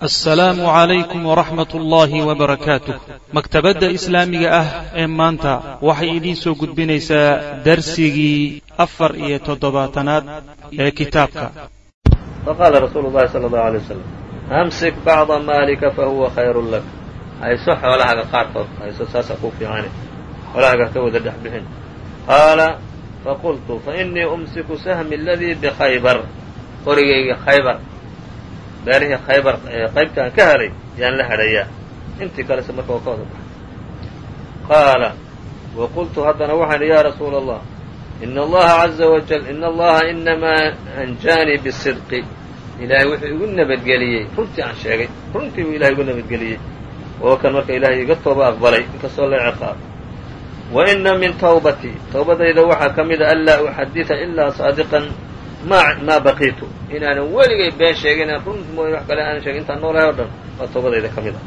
assalaamu calaykum waraxmat ullaahi wabarakaatuh maktabadda islaamiga ah ee maanta waxay idiin soo gudbinaysaa darsigii afar iyo toddobaatanaad ee kitaabka. Faqaala rasuulu llahi sala allahu alay wasalam amsik bacda maalika fahuwa khayrun lak. Hayso xoolahaaga qaarkood hayso saasaa kuu fiicane xoolahaaga ka wada dhex bixin. Qaala faqultu fainii umsiku sahmi aladii bikhaybar qorigayga khaybar beerihii khaybar qaybta aan ka helay yaan la hadhayaa. Intii kalese marka waa ka wada baxay. Qaala wa qultu haddana waxaan ya rasuula allah ina allaha caza wajal ina allaha inamaa anjaanii bisidqi. Ilaahay wuxuu igu nabadgeliyey. Runtii aan sheegay runtii buu ilahay igu nabadgeliyey. Oo kan marka ilaahay iga tooba aqbalay inkastoo la ciqaabo wa ina min tawbatii towbadayda waxaa ka mida anlaa uxadida ilaa saadiqan maa baqiitu. Inaanan weligay been sheegin run mooye wax kale aanan sheegin intaan noolahay o dhan waa toobadayda ka mid a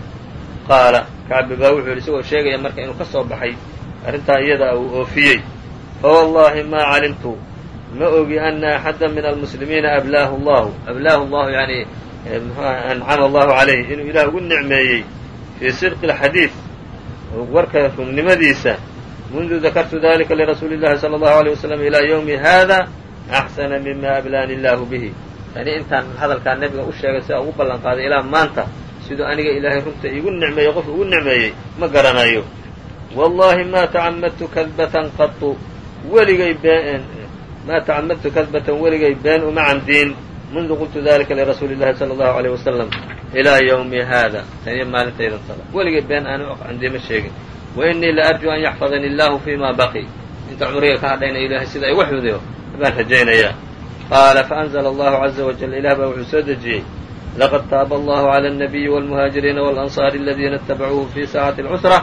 qaala kacbi baa wuxuu yidhi isagoo sheegaya marka inuu ka soo baxay arrintaa iyada uu oofiyey. Fawallaahi maa calimtu ma ogi ana axada min almuslimiina ablaahu allahu ablaahu allahu yani ancama allahu calayh inuu ilaah ugu nicmeeyey fii sidqi alxadiid warka runnimadiisa mundu dakartu dalika lirasuuli llahi sala allahu aleyh wasalam ilaa ywmi hada axsana mima ablaani illaahu bihi yani intaan hadalkaa nebiga u sheegay sidaa ugu ballan qaaday ilaa maanta siduu aniga ilaahay runta iigu nicmeeyey qof ugu nicmeeyey ma garanayo wallahi ma tacamadtu kadbatan qatu weligay been maa tacamadtu kadbatan weligay been uma camdiin mundu qultu dalika lirasuuli llahi sala allahu aleyh wasalam ilaa ywmi haada taniyo maalintaydan tada weligay been aanu camdiye ma sheegin wa inii la arju an yaxfadani illahu fima baqi inta cumriga ka hadhayna ilaahay sida igu xudiyo baan rajaynayaa qaala faأnzla allahu caza wajal ilah baa wuxuu soo dejiyey laqad taaba allahu clى الnabiyi wاlmuhaajiriina wاlanصaari aladiina اtabacuuhu fi saacati اlcusra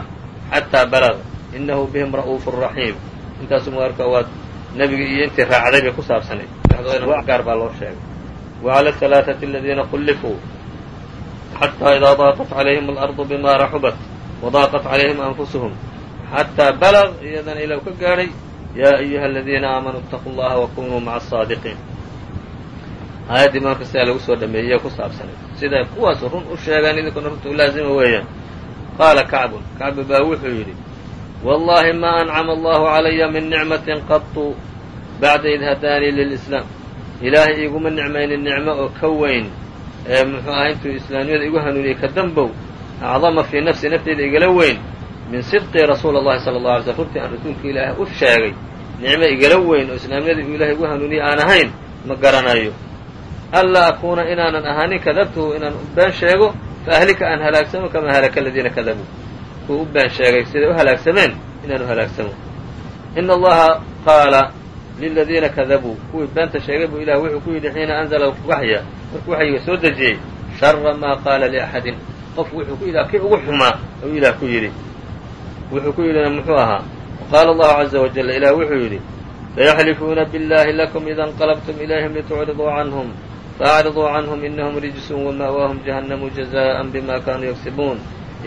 xataa balg inahu bihim ra'uuf raxiim intaasu marka waa nebigi iyo intii raacday bay ku saabsanayd dhexdoodana gaar baa loo sheegay wعlى الثalaaثaةi aladiina khulifuu xatىa idaa daaqat calayhim اlarضu bima raxubat wadaaqat calayhim anfusuhum xataa balg iyadana ilah ka gaadhay yaa ayuha aladiina aamanuu اtaquu llaha wakunuu maca asaadiqiin aayaddii marka sidaa lagu soo dhameeyey ku saabsanay siday kuwaasu run u sheegaan idinkuna runta u laazima weeyaan qaala kacbun kacbi baa wuxuu yidhi wallahi ma ancama allahu calaya min nicmatin qatu bacda id hadaanii lilislaam ilaahay iguma nicmaynin nicmo oo ka weyn ee muxuu ahaa intuu islaamnimada igu hanuuniyey ka dambow acdama fii nafsi nafteyda igala weyn min sidqii rasuula allahi sala allah alay slm runtii aan rasuulka ilaahay u sheegay nicmo igala weyn oo islaamnimada uu ilahay ugu hanuuniyey aan ahayn ma garanayo. Anlaa akuuna inaanan ahaanin kadabtuhu inaan been sheego fa ahlika aan halaagsamo kamaa halaka aladiina kadabuu. Kuwa u been sheegay siday u halaagsameen inaan u halaagsamo ina allaha qaala liladiina kadabuu. Kuwii beenta sheegay buu ilah wuxuu ku yidhi xiina anzala waxya markuu waxyiga soo dejiyey shara maa qaala liaxadin qof wuxuu ku yidhaha kii ugu xumaa ayuu ilah ku yidhi wuxuu ku yidhina muxuu ahaa qaala allahu caza wajalla ilah wuxuu yidhi sayaxlifuuna biاllahi lakum ida inqalabtum ilayhim litucriduu canhum faacriduu canhum inahum rijsun wama'waahum jahannamu jazaءan bima kanuu yagsibuun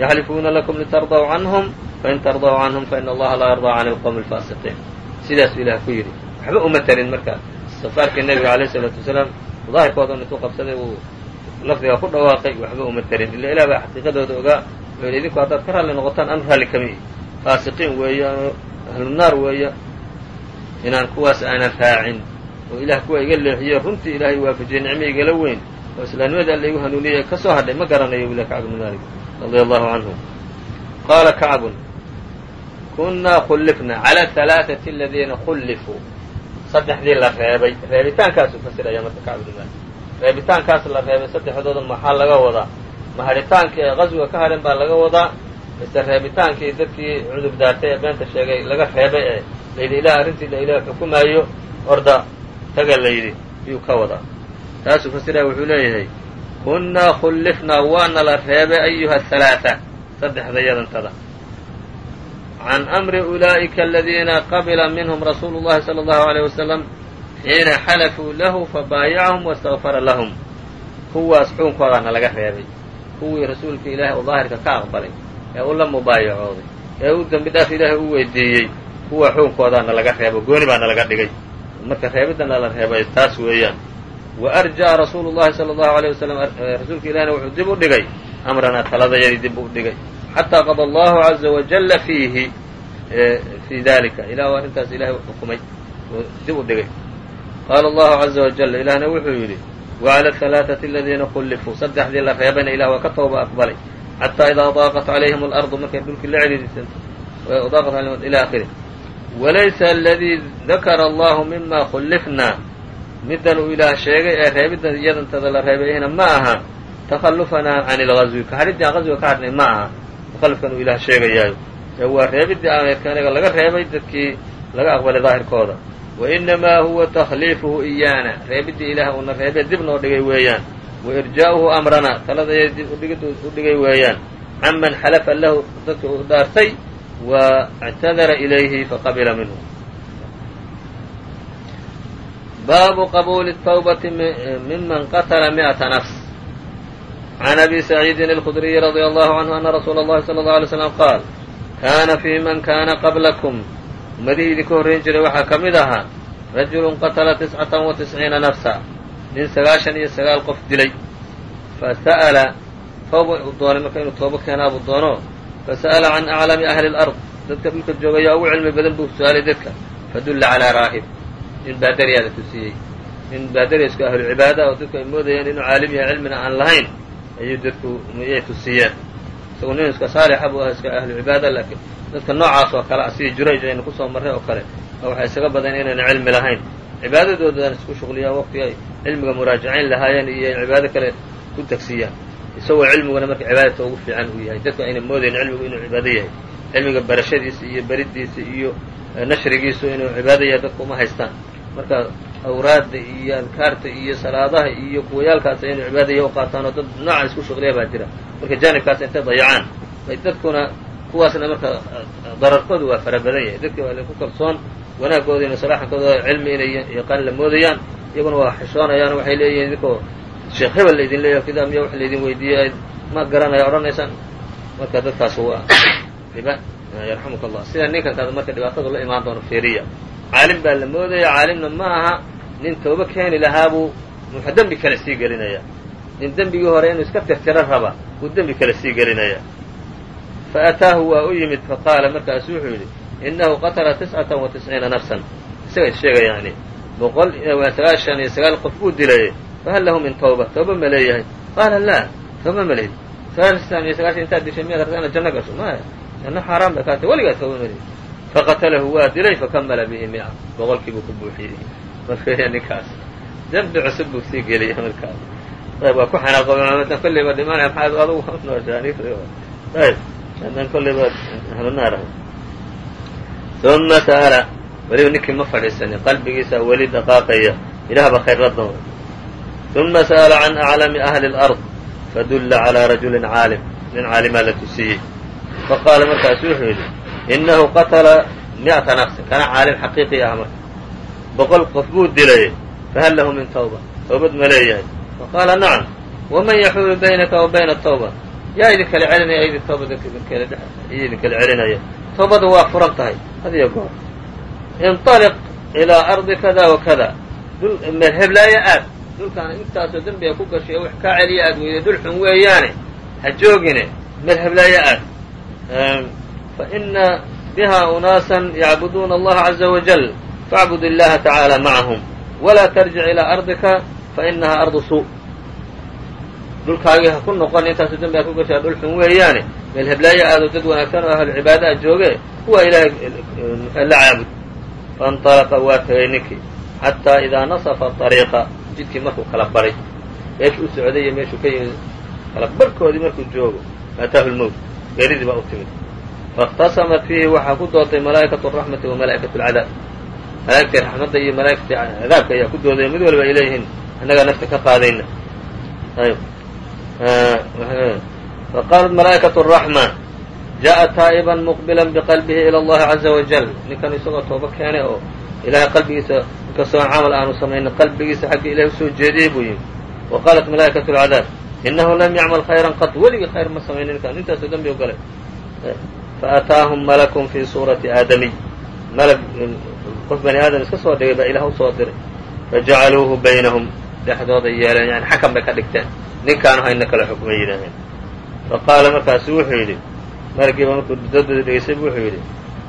yaxlifuuna lakum litardaw canhum fain tardaw canhum faina allaha laa yardaa can alqowmi alfaasiqiin sidaasuu ilah ku yidhi. Waxba uma tarin marka. Istiqfaarkii nebiga alayh isalaatu wasalaam daahirkoodan intuu qabsaday uu lafdigaa ku dhawaaqay waxba uma tarin. Ila ilah baa xaqiiqadooda ogaa wuxuu idinku haddaad ka raalli noqotaan anu raalli kama ihi faasiqiin weeya ahlu naar weeya inaan kuwaas aanan raacin. Oo ilaah kuwa iga leexiye runtii ilaahay waafajiyey nicmo igala weyn. Oo islaamnimadii alla igu hanuuniyey ka soo hadhay ma garanayo wilah kacb bnu malik radia allahu canhu qaala kacbun kunnaa khullifna cala halaaثati aladiina khullifuu. Saddexdii la reebay. Reebitaankaasu fasiraya marka kacb bnu malik reebitaankaas la reebay saddexdooda maxaa laga wadaa ma hadhitaankii ay qaswiga ka hadhin baa laga wadaa mise reebitaankii dadkii cudub daartay ee beenta sheegay laga reebay ee layidhi ilaah arrintii la ilaah xukumaayo orda taga layidhi yuu ka wadaa. Taasuu fasiraya wuxuu leeyahay kunnaa khullifnaa waana la reebay ayuha halaaثa saddexda yadantada. Can amri ulaa'ika aladiina qabila minhum rasuulu llahi salى allahu aleyh wasalam xiina xalafuu lahu fabaayacahum wastakfara lahum. Kuwaas xuunkoodaana laga reebay kuwii rasuulka ilaahay oo daahirka ka aqbalay ee u la mubaayacooday ee u dembi dhaaf ilaahay u weydiiyey kuwa xuunkoodaana laga reebo gooni baana laga dhigay. Marka reebidana la reebay taas weeyaan. Wa arja'a rasuulu llahi sala allahu alayh wasalam rasuulka ilahina wuxuu dib u dhigay amranaa taladayadii dib u dhigay. Xataa qada allahu caza wajalla fiihi fii dalika ilah arrintaas ilahay u xukumay dib u dhigay. Qaala allahu caza wajalla ilaahna wuxuu yidhi وعlى الثaلaaثaةi aladiina khulifuu saddexdii la reebayna ilah waa ka tooba aqbalay xatىa idaa daaqat عalayhim الأrضu markay dhulkii la celiirisay daaqat alayhim ilى akhirih walaysa aladii dakara allahu mima khulifnaa middan uu ilaah sheegay ee reebiddan iyadantada la reebayhina ma aha takhallufanaa can ilgazwi kahadhiddii aan qazwiga ka hadhnay ma aha takhallufkan uu ilaah sheegayaayo ee waa reebiddii ameerkaaniga laga reebay dadkii laga aqbalay daahirkooda wa inamaa huwa takhliifuhu iyaana reebiddii ilaah uuna reebee dib noo dhigay weeyaan wa irjaa'uhu amrana taladaya dib udhigid u dhigay weeyaan canman xalafa lahu dadka uu dhaartay wa اctadara ilayhi faqabila minhu baabu qabuuli الtawbati miman qatla miئaةa nafs can abi saciidin الkudriyi radي allahu canhu ana rasuula اllahi salى اlه alay slam qaal kaana fii man kaana qablakum ummadihii idinka horrayn jiray waxaa ka mid ahaa rajulun qatala tiscatan wa tisciina nafsa nin sagaashan iyo sagaal qof dilay. Fa sa'ala tooba u doonay marka inuu toobo keenaabuu doono. Fa sa'ala can aclami ahli lard dadka dhulka joogayaa ugu cilmi badan buu su'aalay dadka. Fadulla calaa raahib nin baadariyaada tusiyey. Nin baadariysku ahlu cibaada oo dadku ay moodayeen inuu caalim yahay cilmina aan lahayn ayuu dadku yay tusiyeen. Isagu nin iska saalixa buu ah iska ahlu laakiin dadka noocaas oo kale sidii jurayj aynu ku soo marray oo kale waxay isaga badan inayna cilmi lahayn. Cibaadadoodan isku shuqliyaan waqti ay cilmiga muraajacayn lahaayeen iyo cibaado kale ku tagsiyaan isagoo cilmiguna marka cibaadata ugu fiican uu yahay. Dadku ayna moodayn cilmigu inuu cibaado yahay. Cilmiga barashadiisa iyo beridiisa iyo nashrigiisu inuu cibaado yahay dadku uma haystaan. Marka awraadda iyo adkaarta iyo salaadaha iyo kuwayaalkaas inuu cibaadaya u qaataan oo dad nooca isku shuqliya baa jira. Marka jaanibkaas intay dayacaan? Ay dadkuna kuwaasna marka dararkoodu waa fara badan yahay. Dadkii waa ku kalsoon wanaagooda ino salaaxankooda cilmi inay yaqaan la moodayaan iyaguna waa xishoonayaan. Waxay leeyihiin idinkoo sheekh hebel laydin leeyahay kida miya wax laydin weydiiyey ma garanaya odhanaysaan. Marka dadkaas waa yarxamuka allah sida ninkan kaada marka dhibaatadu la imaan doono fiiriya caalim baa la moodaya caalimna ma aha nin toobo keeni lahaabuu muxuu dembi kale sii gelinaya. Nin dembigii hore inuu iska tirtiro raba buu dembi kale sii gelinaya faataahu waa u yimid faqaala markaasu wuxuu yidhi inahu qatla tiscata wa tisciina nafsan isaga is sheega yani boqol sagaashan iyo sagaal qof buu dilay fahal lahu min tawba tooba ma leeyahay qaala laa tooba ma leyd sagaashan iyo sagaashan intaad dishay miyaad rabtaa inaad janno gasho maya janno xaaraan bay kaatay weligaa tooba ma leyd faqatalahu waa dilay fakamala bihi mia boqolkii buu ku buuxiyey marka ninkaas dembi cusub buu sii geliyay markaas ayb waa ku xanaaqo maamadan kollayba dhimanaya maxaad adugu nooshaa maadaam kolley baad ahlunaar ahay uma sa'ala weliba ninkii ma fadhiisanin qalbigiisa weli dhaqaaqaya ilaah baa khayr la doona uma sa'ala can aclami ahli اlard fadulla calىa rajulin caalim nin caalimaa la tusiyey. Faqaala markaasu wuxuu yidhi inahu qatala mi'ata nafsin kana caalim xaqiiqi ah marka. Boqol qof buu dilay fahal lahu min tawba. Tawbad ma leeyahay. Faqaala nacam waman yaxuulu baynaka wa bayna tawba? Yaa idin kala celinaya idin idinkala iyo idin kala celinaya. Tawbada waa furan tahay hadiyo goor. Inطaliq ilaa ardi kada wa kada. Dul heblaayo aad. Dhulkaan intaasoo dembiga ku gashay wax kaa celiya aad weyday dhul xun weeyaane ha joogine meel aad. Faina biha unaasan yacbuduuna allaha caza wajal faacbud illaha tacaala macahum walaa tarjic ilaa ardika fainaha ardu suu dhulkaagii ha ku noqon intaasoo dembiga ku gashaa dhul xun weeyaane meel heblaayo aado dad wanaagsan oo ahlu cibaadaha jooge kuwa ilaahay la caabud faاnطalaqa waa tegay ninkii xataa idaa nasafa طariiqa jidkii markuu kala baray meeshuu u socday iyo meeshuu ka yimid kala barkoodii markuu joogo aataahu lmowt geeridii baa u timid faاkhtasamat fiihi waxaa ku doortay malaa'ikaة الraxmati wa malaa'ikaة اlcadaab malaa'igtii raxmadda iyo malaa'igtii cadaabka ayaa ku doodaya mid waliba ay leeyihiin annagaa nafta ka qaadayna ayb faqaalat malaa'ikaة الraxma jaءa taa'iban muqbilan biqalbihi ilى اllahi caza wajal ninkan isagoo tooba keenay oo ilahay qalbigiisa inkastoo camal aanu samaynin qalbigiisa xagga ilahay usoo jeediyey buu yimi wa qaalat malaa'ikaة اlcadaab inahu lam yacmal khayran qad weligii khayr ma samaynin ninkan intaasoo dembi o galay faataahum malakun fii suurati aadamiy malag qof bani aadam iska soo dhigay baa ilaah usoo diray fajacaluuhu baynahum dhexdooda yeeleen yani xakam bay ka dhigteen. Ninkaanu hayna kala xukmay yidhaaheen fa qaala markaasu wuxuu yidhi markiiba markuu doodooda dhegeystay bu wuxuu yidhi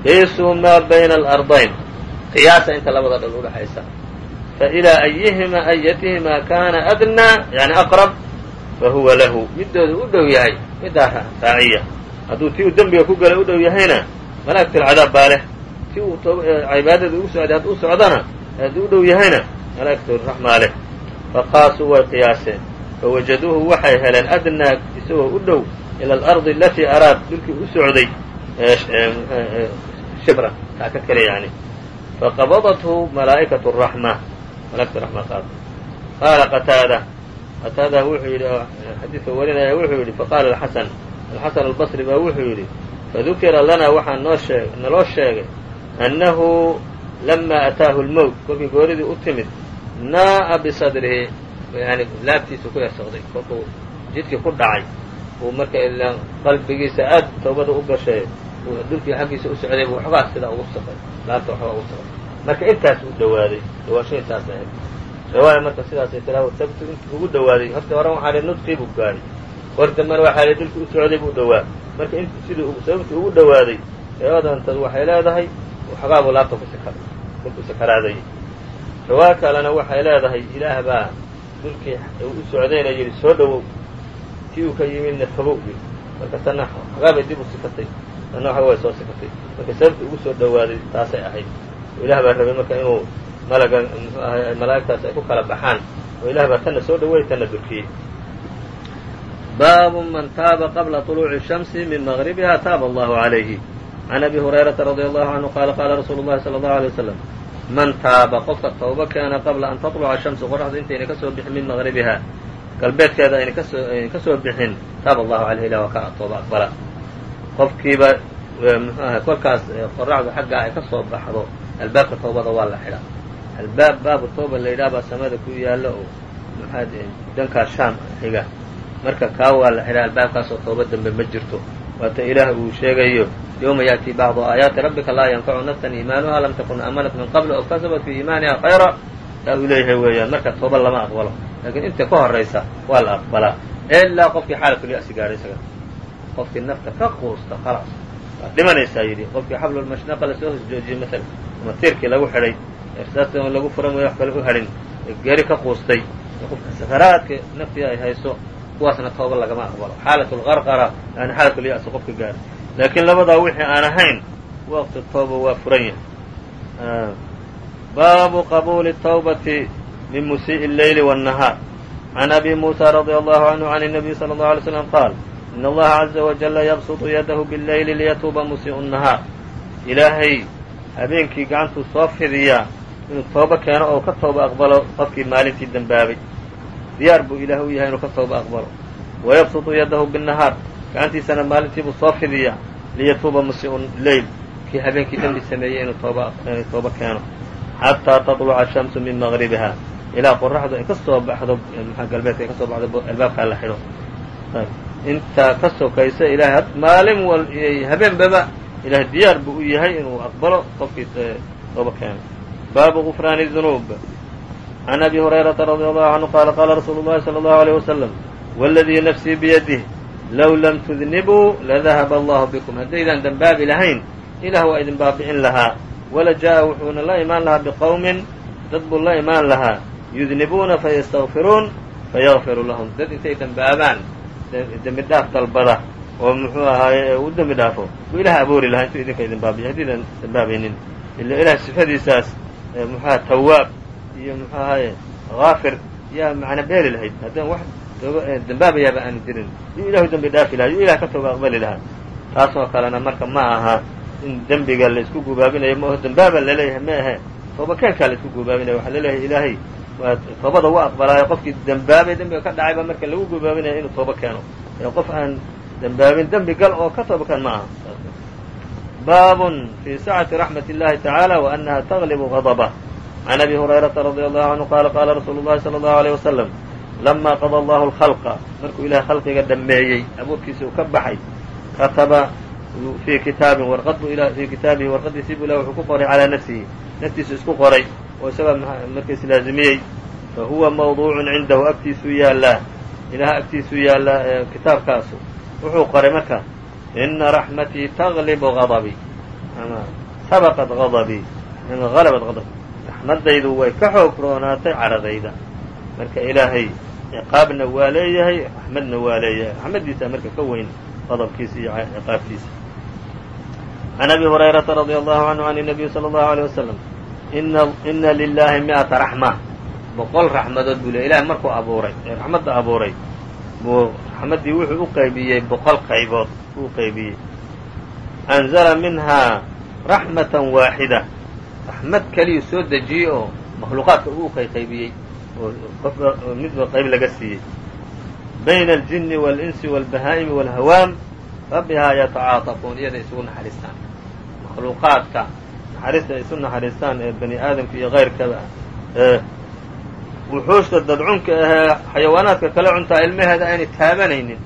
qiisuu maa bayna alardayn. Qiyaasa inta labada dhal udhaxaysa fa ilaa ayihima ayatihimaa kaana adnaa yani aqrab fa huwa lahu. Midooda u dhow yahay middaa raaciya. Hadduu tii uu dembiga ku galay u dhow yahayna malaa'igtulcadaab baa leh. Ti uu cibaadada ugu socday hadduu socdana hadduu u dhow yahayna malaa'igturaxmaa leh faqaasuu way qiyaaseen fawajaduuhu waxay heleen adnaa isagoo u dhow ila alardi alatii araad dhulkii u socday shibra taa ka kale yani. Faqabadathu malaa'ikatu raxma malaa'ikatu raxma qaad qaala qataada qataada wuxuu yidhi xadiidka warinaya wuxuu yidhi faqaala alxasan alxasan albasri baa wuxuu yidhi fadukira lanaa waxaa noo shee naloo sheegay annahu lama ataahu lmowt kolkii gooridii u timid naa'a bisadrihi. Yani laabtiisa ku yarsoqday kolkuu jidkii ku dhacay uu marka ilaa qalbigiisa aad tawbada u gashay dhulkii xaggiisa u socday buu waxbaa sidaa ugu saqay laabta waxbaa ugu saqay marka intaas u dhawaaday. Dhawaasho intaas ahayd. Riwaaya marka sidaasay tiraa sabtu intii ugu dhawaaday. Horta horan waxaa lihi nudqii buu gaadhay hor dambena waxaa lihi dhulkii u socday buu dhawaa marka int siduu sababtii ugu dhawaaday riwaadantad waxay leedahay waxbaa buu laabta ku sikar dhulku sakaraaday riwaaya kalena waxay leedahay ilaah baa dhulkii u socdayna yidhi soo dhowow tii uu ka yimidna fogow yidhi marka tanna xagaabay dib u sikatay tanna waxa way soo sikatay marka sababtii ugu soo dhawaaday taasay ahayd oo ilaah baa rabay marka inuu malaga muxuu ahay malaa'igtaas ay ku kala baxaan oo ilaah baa tanna soo dhaweeyey tanna durkiyey baabu man taaba qabla طuluuci الshamsi min mغribiha taaba allahu عalayhi can abi hurayrata radi allahu canhu qaala qaala rasuulu llahi salى اllahu alيه wasalam man taaba qofka tawbo keena qabla an taطluca shamsu qoraxdu intayna ka soo bixin min maqribiha galbeedkeeda ayna ka soo ka soo bixin taaba allahu caleyh ilah waa ka tooba aqbala. Qofkiiba muxuu ahay kolkaas qoraxdu xaggaa ay ka soo baxdo albaabka tawbada waa la xidhaa albaab baabu tawba la yidhaha baa samada ku yaalla oo maxaa dankaa shaam xiga. Marka kaa waa la xidhaa albaabkaasoo tawba dambe ma jirto waata ilaah uu sheegayo yowma yaأtii bacdu aayaati rabbika laa yanfacu nafsan iimaanuha lam takun aamanat min qabl aw kasabat fii iimaaniha khayra taa uu leeyahay weeyaan marka tooba lama aqbalo laakiin inta ka horaysa waa la aqbalaa ilaa qofkii xaalatulya'si gaadhay isaga qofkii nafta ka quusta khalaas waa dhimanaysaa yidhi qofkii xablulmashnaqa la soo hosjoojiyey maala ama tiirkii lagu xidhay ersaasta lagu fura mooya wax kale u hadhin geeri ka quustay qofka sakaraadka naftii ay hayso kuwaasna tooba lagama aqbalo xaalat lqarqara yani xaalatlya'si qofka gaadhay laakiin labadaa wixii aan ahayn waqti tooba waa furan yahay baabu qabuuli الtawbati min musiiءi الleyli والnahaar can abi musa radي allahu canhu can الnabiy salى اllahu alay slam qaal in allaha caza wajala yabsuطu yadahu bاlleyli liyatuuba musiiءu الnahaar ilaahay habeenkii gacantuu soo fidiyaa inuu toobo keeno oo ka tooba aqbalo qofkii maalintii dembaabay diyaar buu ilaah u yahay inuu ka tooba aqbalo wayabsuطu yadahu bالnahaar gacantiisana maalintiibuu soo fidiyaa liyatuuba musii'u leyl kii habeenkii dembi sameeyey inuu tooba inuu tooba keeno xataa taطluca ashamsu min maqribiha ilaa qoraxdu ay ka soo baxdo maxaa galbeedka ay ka soo baxdo albaabkaa la xidho intaa ka sokaysa ilahay maalin wal habeenbaba ilahay diyaar buu u yahay inuu aqbalo qofkii tooba keeno baabu gufraani dunuub can abi hurayrata radi allahu canhu qaala qaala rasuulu llahi salى allahu alيyh wasalam wاladii nafsii biyadih low lam tudnibuu ladahaba allahu bikum haddaydaan dembaabi lahayn ilah waa idin baabi'in lahaa wala jaa'a wuxuuna la imaan lahaa biqowmin dad buu la imaan lahaa yudnibuuna fayastakfiruun fayagfiru lahum dad intay dembaabaan dembi dhaaf dalbada oo muxuu ahaaye u dembi dhaafo buu ilaah aboori lahaa intuu idinka idin baabiyo haddiidan dembaabaynin ila ilaah sifadiisaas muxuaha tawaab iyo muxuu ahaaye haafir yaa macna beeli lahayd. Haddaan wax dembaabayaaba aanu jirin. Yuu ilahu dembi dhaafi lahaa yuu ilah ka tooba aqbali lahaa. Taasoo kalena marka ma aha in dembiga la isku gubaabinayo ma aho dembaaba la leeyahay ma ahe toobakeenkaa la isku gubaabinaya waxaa la leeyahay ilaahay waa toobada u aqbalaayo qofkii dembaabay dembiga ka dhacayba marka lagu gubaabinaya inuu tooba keeno. Ee qof aan dembaabin dembi gal oo ka tooba keen ma aha. Baabun fii sacati raxmat اllahi tacaala wa annaha taglibu gadbah can abi hurayrata radi allahu canhu qaala qaala rasuulu llahi salى allahu aleyh wasalam lama qada allahu alkhalqa markuu ilahay khalqiga dhammeeyey abuurkiisa uu ka baxay kataba fii kitaabin warqad buu fii kitaabihi warqadiisii buu ilah wuxuu ku qoray calaa nafsihi naftiisu isku qoray oo isagaa marka islaazimiyey fa huwa mawduucun cindahu agtiisuu yaallaa ilaah agtiisuu yaallaa kitaabkaasu wuxuu qoray marka ina raxmatii taglibu adabii ama sabaqat adabii ama halabat madaydu way ka xoog roonaatay caradayda. Marka ilaahay ciqaabna waa leeyahay raxmadna waa leeyahay. Raxmaddiisaa marka ka weyn qodobkiisa iyo ciqaabtiisa. Can abi hurayrata radia allahu canhu can nabiyi sala allahu aleyh wasalam ina lilaahi mi-ata raxma. Boqol raxmadood buu le ilahay markuu abuuray ee raxmadda abuuray buu raxmaddii wuxuu u qaybiyey boqol qaybood uu qaybiyey. Anzala minhaa raxmatan waaxida raxmad keliyu soo dejiyey oo makhluuqaadka uu qayqaybiyey oo midba qayb laga siiyey. Bayna aljinni waalinsi waalbahaa'imi waalhawaam rabbihaa yatacaatafuun iyaday isugu naxariistaan. Makhluuqaadka naxariista ay isu naxariistaan ee bani aadamka iyo kayrkaba ee wuxuushta dadcunka ahee xayawaanaadka kale cuntaa ilmaheeda ayna taabanaynin.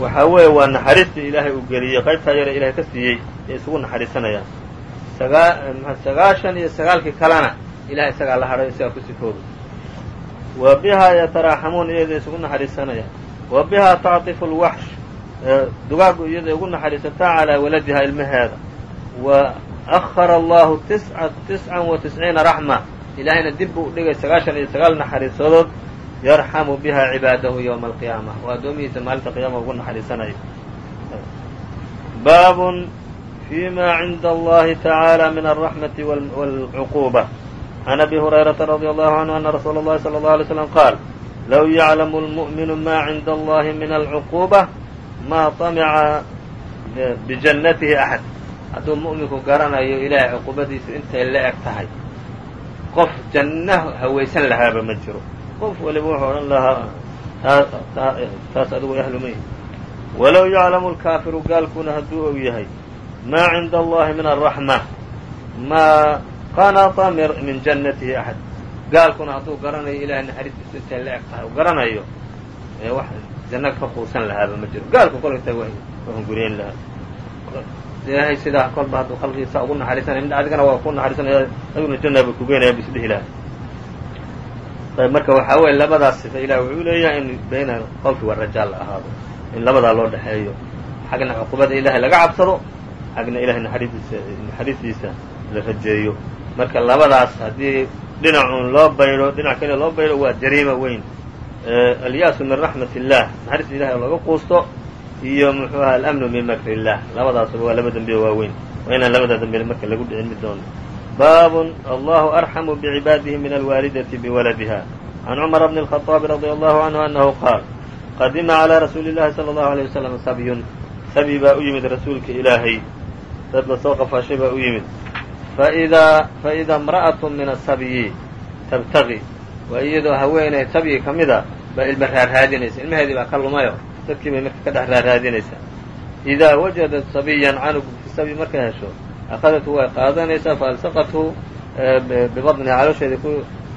Waxaa weeye waa naxariista ilaahay uu geliyey qaybtaa yare ilahay ka siiyey ee isugu naxariisanayaan sagaashan iyo sagaalkii kalena ilahay isagaa la hadhay isagaa ku sifooba wa bihaa yataraaxamuun iyada isugu naxariisanayaan wa bihaa tacطifu اlwaxsh dugaagu iyada ugu naxariisataa calaa waladiha ilmaheeda. Wa ahara allahu tiscan wa tisciina raxma. Ilaahayna dib buu dhigay sagaashan iyo sagaal naxariisadood. Yarxamu biha cibaadahu ywma alqiyaama. Oo addoomihiisa maalinta qiyama ugu naxariisanayo baabun fi ma cinda allahi tacaala min alraxmati wاlcuquba can abi hurayrata radi allahu canhu ana rasuula اllahi salى اllahu alay slam qaal low yaclamu lmu'minu ma cinda allahi min alcuquba ma طamica bijannatihi axad hadduu mu'minku garanayo ilaahay cuqubadiisu intay la eg tahay qof janno hawaysan lahaaba ma jiro qof waliba wuxuu odhan lahaa taas adigu ahlumay walow yaclamu lkaafiru gaalkuna hadduu og yahay maa cinda allahi min alraxma maa qanata min jannatihi axad gaalkuna hadduu garanayo ilahay naxariistiisu intay la eg tahay u garanayo wax janno ka quusan lahaaba ma jiro gaalku kolkata waa hunguriyen lahaa ilaahay sidaa kolba hadduu khalqigiisa ugu naxariisanaya mid adigana waa ku naxariisanaya adiguna jannaaba kugeynaya bu isdhihi laha ayb marka waxaa weeye labadaas sifa ilahi wuxuu leeyahay in bayna qowlki wa rajaal la ahaado in labadaa loo dhexeeyo xagna cuqubada ilaahay laga cabsado xagna ilahay naxariistiisa naxariistiisa la rajeeyo marka labadaas haddii dhinacuun loo baydho dhinac kale loo baydho waa jariima weyn alya'su min raxmat illah naxariista ilahay oo laga quusto iyo muxuu aha alamnu min makri illah labadaasuba waa laba dembiye waaweyn waa inaan labada dembiye marka lagu dhicin mid doono baabun allahu arxamu bicibaadihi min alwaalidati biwaladiha can cumara bni الخaطaabi radi allahu canhu anahu qaal qadima calىa rasuuli اllahi salى اllahu alيه wasalam sabyun sabyi baa u yimid rasuulka ilaahay dad la soo qafaashay baa u yimid. Faidaa faida imra'atu min asabyi tabtagi waa iyadoo haweeney sabyi ka mida baa ilma raarraadinaysa ilmaheedii baa ka lumayo. Dadkii bay marka ka dhex raarraadinaysaa idaa wajadat sabiyan canug fi sabyi markay hesho akhadathu way qaadanaysaa faalsaqathu bibadniha caloosheedii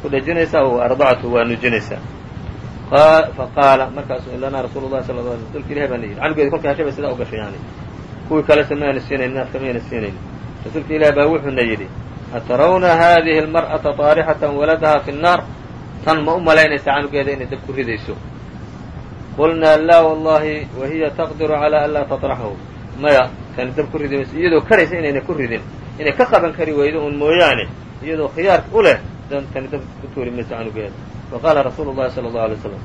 ku dhejinaysaa wa ardacathu waa nujinaysaa faqaala markaasu lanaa rasuulu sal l rsulka ilahi baana yidhi. Canugeedi kolkay heshay bay sidaa u gashay yani kuwii kalese mayna siinayn naafka mayna siinayn. Rasuulka ilahi baa wuxuuna yidhi atarawna hadihi almar'ata taarixatan waladaha fi nnaar tan ma u malaynaysaa canugeeda inay dab ku ridayso. Qulnaa laa wallahi wa hiya taqdiru calaa an laa taطraxhu maya tani dab ku ridi mayso iyadoo karaysa inayna ku ridin. Inay ka qaban kari weydo un mooyaane iyadoo khiyaar u leh tani dab ku tuuri mayso canugeeda faqaala rasuulu llahi sala allahu alay slam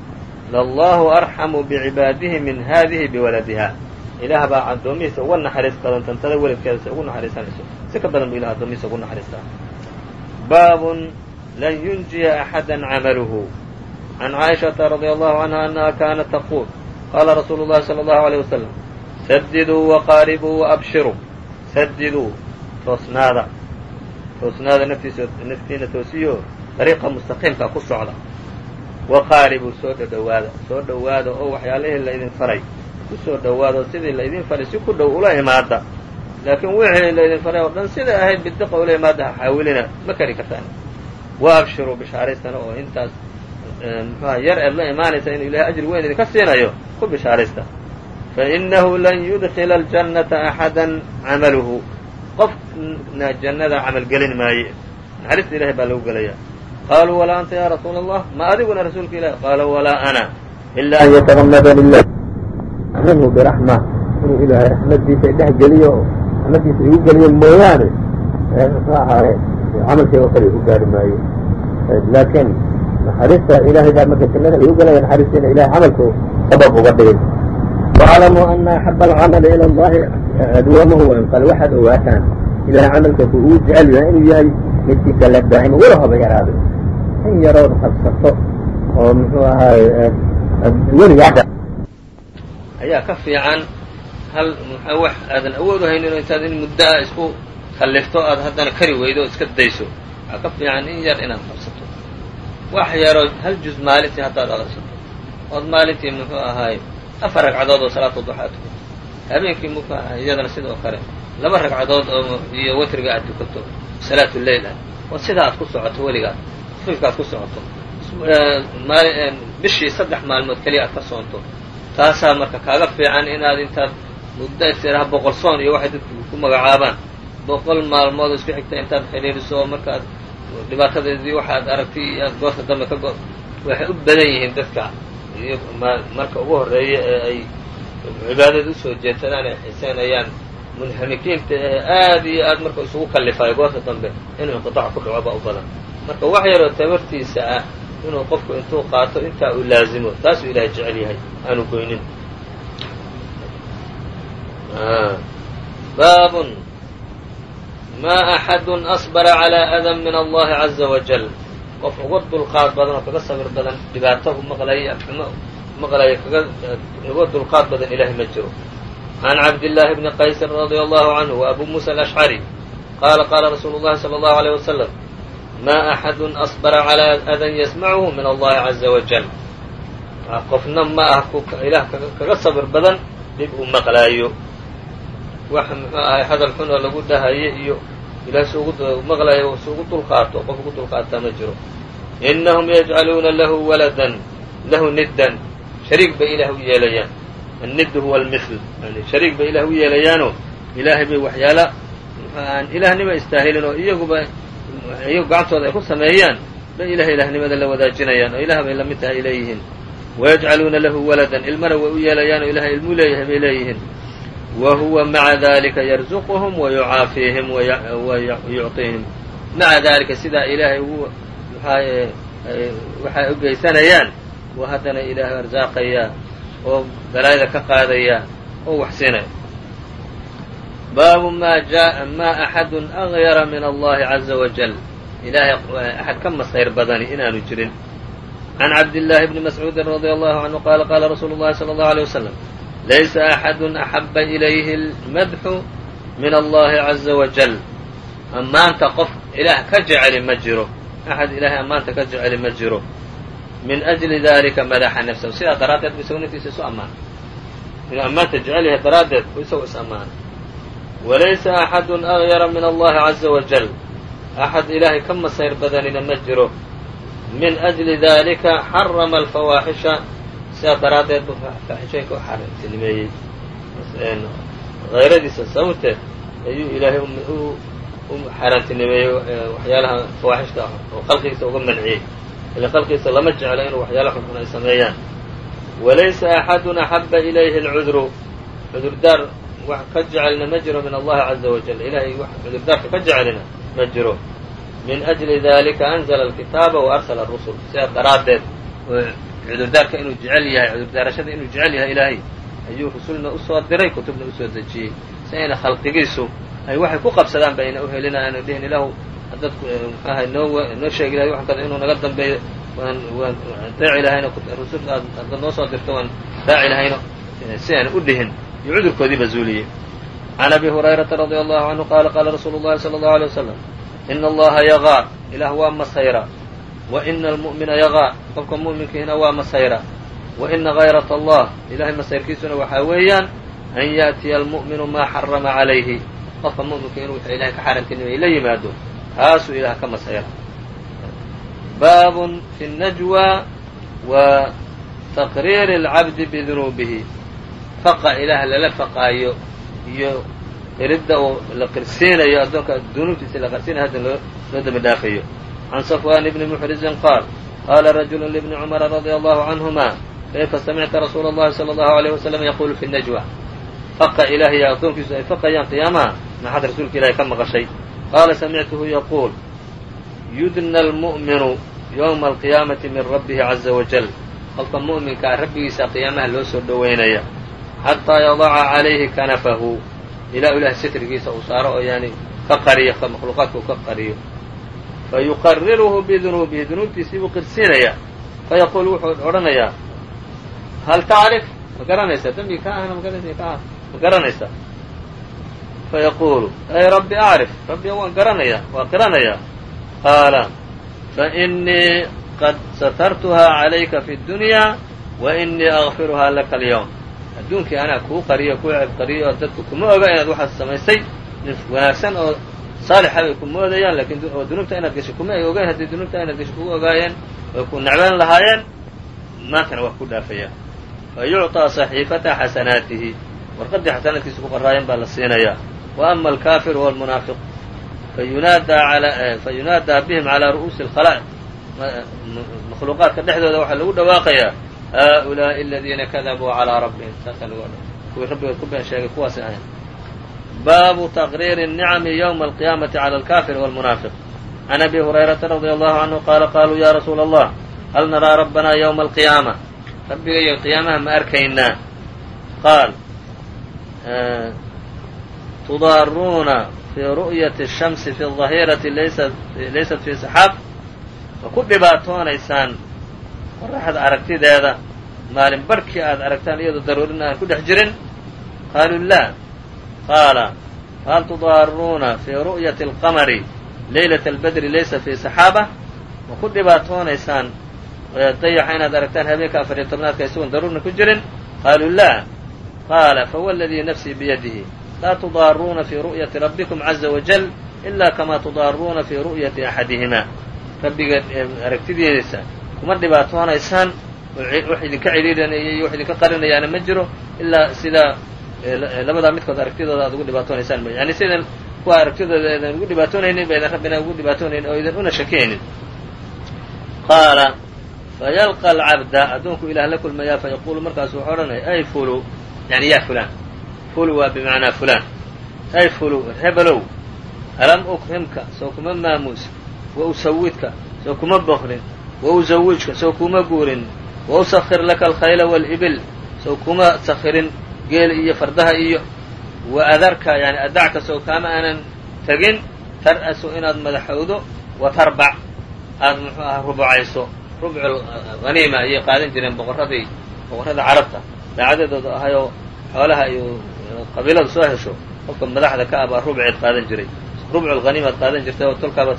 lallahu arxamu bicibaadihi min hadihi biwaladiha ilaah baa addoomihiisa uga naxariis badan tantada weladkeeda si ugu naxariisanayso si ka badan buu ilah addoomihiisa ugu naxariistaa baabun lan yunjiya axada camaluhu can caaishaةa radي allahu canha anaha kanat taquul qaala rasuulu llahi salى allahu alيyه wasalam sadiduu waqaaribuu waabshiruu sadiduu toosnaada toosnaada naftiisa naftiina toosiyo dariiqa mustaqiimka ku socda waqaaribuu soo dhodhowaada soo dhowaada oo waxyaalihii laydin faray ku soo dhowaada oo sidii laydin faray si ku dhow ula imaada. Laakiin wixii laydin faray oo dhan siday ahayd bidiqa ula imaada ha xaawilina ma kari kartaan. Wa abshiruu bishaaraystana oo intaas muxuha yar eed la imaanaysa inuu ilahay ajri weyn idinka siinayo ku bishaaraysta fainahu lan yudkila aljannata axada camaluhu. Qofna jannada camal gelin maaye. Naxariista ilahay baa lagu gelayaa. Qaaluu walaa anta ya rasuula allah ma adiguna rasuulka ilahi qaala walaa ana ila an yataغamadani minhu biraxma inuu ilaahay raxmadiisa dhex geliyo raxmadiisa igu geliyo mooyaane muxuu ahaaye camalkay oo kale igu gaari maayo laakiin naxariista ilahay baa marka jannada igu galaya naxariistiina ilahay camalku sabab uga dhigay waclamuu ana axaba alcamali ila allahi adwamahu wainqal waxaad ogaataan ilahay camalkaku uu jecel yahay inuu yahay midkiisa la daa'imo wala haba yaraado in yarood qabsato oo muxuu ahaaye weligaa ayaa ka fiican. Hal wax aadan awood u intaad in muddo a isku kallifto aad haddana kari weydo oo iska dayso. Waxaa ka fiican in yar inaad qabsato. Wax yaroo hal juz maalintii haddaad aqrisato ood maalintii muxuu ahaaye afar ragcadood oo salaata duxaa tukato. Habeenkii muxuu ahaay iyadana sidoo kale laba ragcadood oo iyo watriga aad tukato salaatu leyl ah. Oo sidaa aad ku socoto weligaad kfiifka aad ku socoto. Bishii saddex maalmood keliya aad ka soonto taasaa marka kaaga fiican inaad intaad muddo istiraha boqol soon iyo waxay dadku ku magacaabaan. Boqol maalmood isku xigta intaad xidhiiriso markaad dhibaatadeedii waxaad aragtay iyo aad goorta dambe ka go waxay u badan yihiin dadka. Iyo marka ugu horreeya ee ay cibaadada u soo jeedsadaan ay xiseynayaan munhamikiinta ee aad iyo aad marka isugu kallifaayo goorta dambe inuu inqitaac ku dhaco baa u badan. Marka wax yaroo tabartiisa ah inuu qofku intuu qaato intaa uu laazimo taasuu ilahay jecel yahay aanu goynin. Baabun. Ma axadu asbara calىa adan min allahi caza wajal qof uga dulqaad badan oo kaga sabir badan dhibaato maqlaya maqlaya kaga uga dulqaad badan ilahay ma jiro. Can cabdillaahi bni qaysin radia allahu canhu wa abu muusa alashcari qaala qaala rasuulu llahi salى allahu aleyh wasalam ma axadu asbara calىa adan yasmachu min allahi caza wajal qofna ma ah ilaah kaga sabir badan dhib uu maqlaayo wax muxuu ahay hadal xun oo lagu dhahaye iyo ilaah sugu maqlayo suugu dulqaato qof ugu dulqaataa ma jiro inahum yajcaluuna lahu waladan lahu niddan shariik bay ilaah u yeelayaan annid huwa almithl yani shariik bay ilaah u yeelayaanoo ilaahay bay waxyaala aan ilaahnima istaahilin oo iyaguba iyagu gacantooda ay ku sameeyaan. Bay ilahay ilaahnimada la wadaajinayaan oo ilaah bay la mid tahay ay leeyihiin wayajcaluuna lahu waladan. Ilmana way u yeelayaan oo ilahay ilmuu leeyahay bay leeyihiin. Wa huwa maca dalika yarzuquhum wa yucaafiihim wa yucطihim maca dalika sidaa ilaahay ugu maxaaye waxay u geysanayaan wa haddana ilaahay arsaaqayaa oo balaayada ka qaadaya oo wax siinaya baabu ma jaa ma axadu agyara min allahi caza wajal ilaahay axad ka masayr badani inaanu jirin. Can cabdillaahi bni mascuudin radia allahu canhu qaala qaala rasuulu llahi sala allahu aleyh wasalam laysa axadu axaba ilayhi lmadxu min allahi caza wajal ammaanta qof ilaah ka jeceli ma jiro. Axad ilaahay ammaanta ka jeceli ma jiro. Min ajli dalika madaxa nafsahu. Sidaa daraaddeed bu isagu naftiisa isu ammaanay inuu ammaanta jecel yahay daraaddeed bu isagu is ammaanay walaysa axadu agyara min allahi caza wajal axad ilaahay ka masayr badanina ma jiro min ajli dalika xarama alfawaaxisha sidaa daraaddeed bu faaxishooyinka u xaaraantinimeeyey hayradiisa sababteed ayuu ilaahay u xaaraantinimeeyey waxyaalaha fawaaxishta oo khalqigiisa uga manciyey ila khalqigiisa lama jeclo inuu waxyaala xunxun ay sameeyaan walaysa axadun axaba ilayhi alcudru cudurdaar wax ka jecelna ma jiro min allahi caza wajal ilahay wax cudurdaarka ka jecelina ma jiro min ajli dalika anzla alkitaaba wa arsala arusul sidaa daraaddeed cudurdaarka inuu jecel yahay cudurdaarashada inuu jecel yahay ilaahay ayuu rusulna u soo diray kutubna u soo dejiyey si ayna khalqigiisu ay waxay ku qabsadaan ba ayna uhelina aanu dhihin ilaahu haddaad mxuahay noo noo sheegi lahay waxan kada inuu naga dambeeyo waan waan raaci lahayno rusul aad haddaad noo soo dirto waan raaci lahayno si aana u dhihin iyo cudurkoodiiba zuuliyey can abi hurayrata radia allahu canhu qaala qaala rasuulu llahi sala allahu alay wasalam ina allaha yaqaa ilaah waa masayra wa ina almu'mina yaqaa qofka mu'minkiina waa masayra wa ina hayrat allah ilahay masayrkiisuna waxaa weeyaan an yaأtiya almu'minu maa xarama calayhi qofka mu'minka inuu wx ilahay ka xaaraantinimay la yimaado taasuu ilaah ka masayra baabun fi الnajwa wa taqriiri اlcabdi bidunuubihi faqa ilaah lala faqaayo iyo qiridda uu la qirsiinayo addoonka dunuubtiisa la qarsiinayo haddan loo dembi dhaafayo can safwan ibni muxrizin qaal qaala rajulu libni cumara radia allahu canhuma kayfa samicta rasuul allahi sala allahu alayh wasalam yaquulu fi najwa? Faqa ilaahiyo addoonkiisu ay faqayaan qiyaamaha maxaad rasuulka ilahi ka maqashay? Qaala samictuhu yaquul yudna almu'minu yowma alqiyaamati min rabbihi caza wajal qofka mu'minkaa ah, rabbigiisa qiyaamaha loo soo dhoweynaya xataa yadaca calayhi kanafahu ilaa ilahay sitrigiisa uu saaro oo yani ka qariyo makhluuqaadka uu ka qariyo fayuqariruhu bidunuubihi dunuubtiisii buu qirsiinaya fayaquulu wuxuu odhanayaa hal tacrif ma garanaysaa dembigi ka ahna magaranaysa ka ah ma garanaysaa fayaquulu ay rabbi acrif rabbi waan garanayaa waa qiranayaa qaala fainii qad satartuhaa calayka fi اdunyaa wa inii akfiruhaa laka alyawm adduunkii anaa kuu qariyo kuu ceeb qariyo oo dadku kuma oga inaad waxaad samaysay nin wanaagsan oo saalixa bay ku moodayaan lakin oo dunuubta inaad gashay kuma ay ogeyn haddii dunuubta inaad gashay kugu ogaayeen way ku necbeen lahaayeen maantana waa ku dhaafayaan fa yucطىa صaxiifata xasanaatihi warqaddii xasanaadkiisa ku qaraayan baa la siinayaa wa ama alkaafiru wاlmunaafiq fayunaadaa bihim calىa ru'uusi اlkhalaa'iq makhluuqaadka dhexdooda waxaa lagu dhawaaqayaa haؤulaaءi aladiina kadabuu calىa rabbihim saasaa lagu odhan kuwii rabbigood ku been sheegay kuwaasay ahayn baabu taqriiri الnicami ywma alqiyaamati calى alkafir wاlmunaafiq can abi hurayrata radia allahu canhu qaala qaluu ya rasuula allah hal naraa rabbana ywma alqiyaama rabbiga iyo qiyaamaha ma arkaynaa qaal tudaaruuna fii ru'yati الshamsi fi الظahirati laysat fii saxaab ma ku dhibaatoonaysaan qorraxda aragtideeda maalin barkii aad aragtaan iyadoo daruurina aan ku dhex jirin? Qaaluu laa qaala hal tudaaruuna fii ru'yati alqamari leylata albadri laysa fii saxaaba ma ku dhibaatoonaysaan dayaxa inaad aragtaan habeenka afar iyo tobnaadka isagoon daruurna ku jirin? Qaaluu laa qaala fawladii nafsii biyadihi. Laa tudaaruuna fii ru'yati rabbikum caza wajal ilaa kamaa tudaaruuna fii ru'yati axadihima rabbiga aragtidiisa kuma dhibaatoonaysaan wax idinka cidhiiranaya iyo wax idinka qarinayaana ma jiro ilaa sidaa labadaa midkood aragtidooda aad ugu dhibaatoonaysaan yani sidan kuwa aragtidooda eedan ugu dhibaatoonaynin ba rabbina ugu dhibaatoonaynin oo idan una shakeynin qaala fayalqa alcabda addoonku ilah la kulmayaa fayaquulu markaasu wuxuu odhanaya ay fulu yani yaa fulaan. Fulu waa bimacnaa fulaan. Ay fulu hebelow alam ukrimka soo kuma maamuus wa usawidka soo kuma bokrin wa uzawijka soo kuma guurin. Wa usakir laka alkhayla waalibil soo kuma sakhirin geel iyo fardaha iyo wa adarka yani adacka soo kaama aanan tegin. Tar'asu inaad madaxowdo wa tarbac aad muxuu aha rubucayso rubcu haniima ayay qaadan jireen boqorradii boqorrada carabta. Daacadadooda ahayoo xoolaha iyo qabiilada soo hesho qofka madaxda ka ah baa rubceed qaadan jiray. Rubcu lhaniimaad qaadan jirtay oo tolkaaba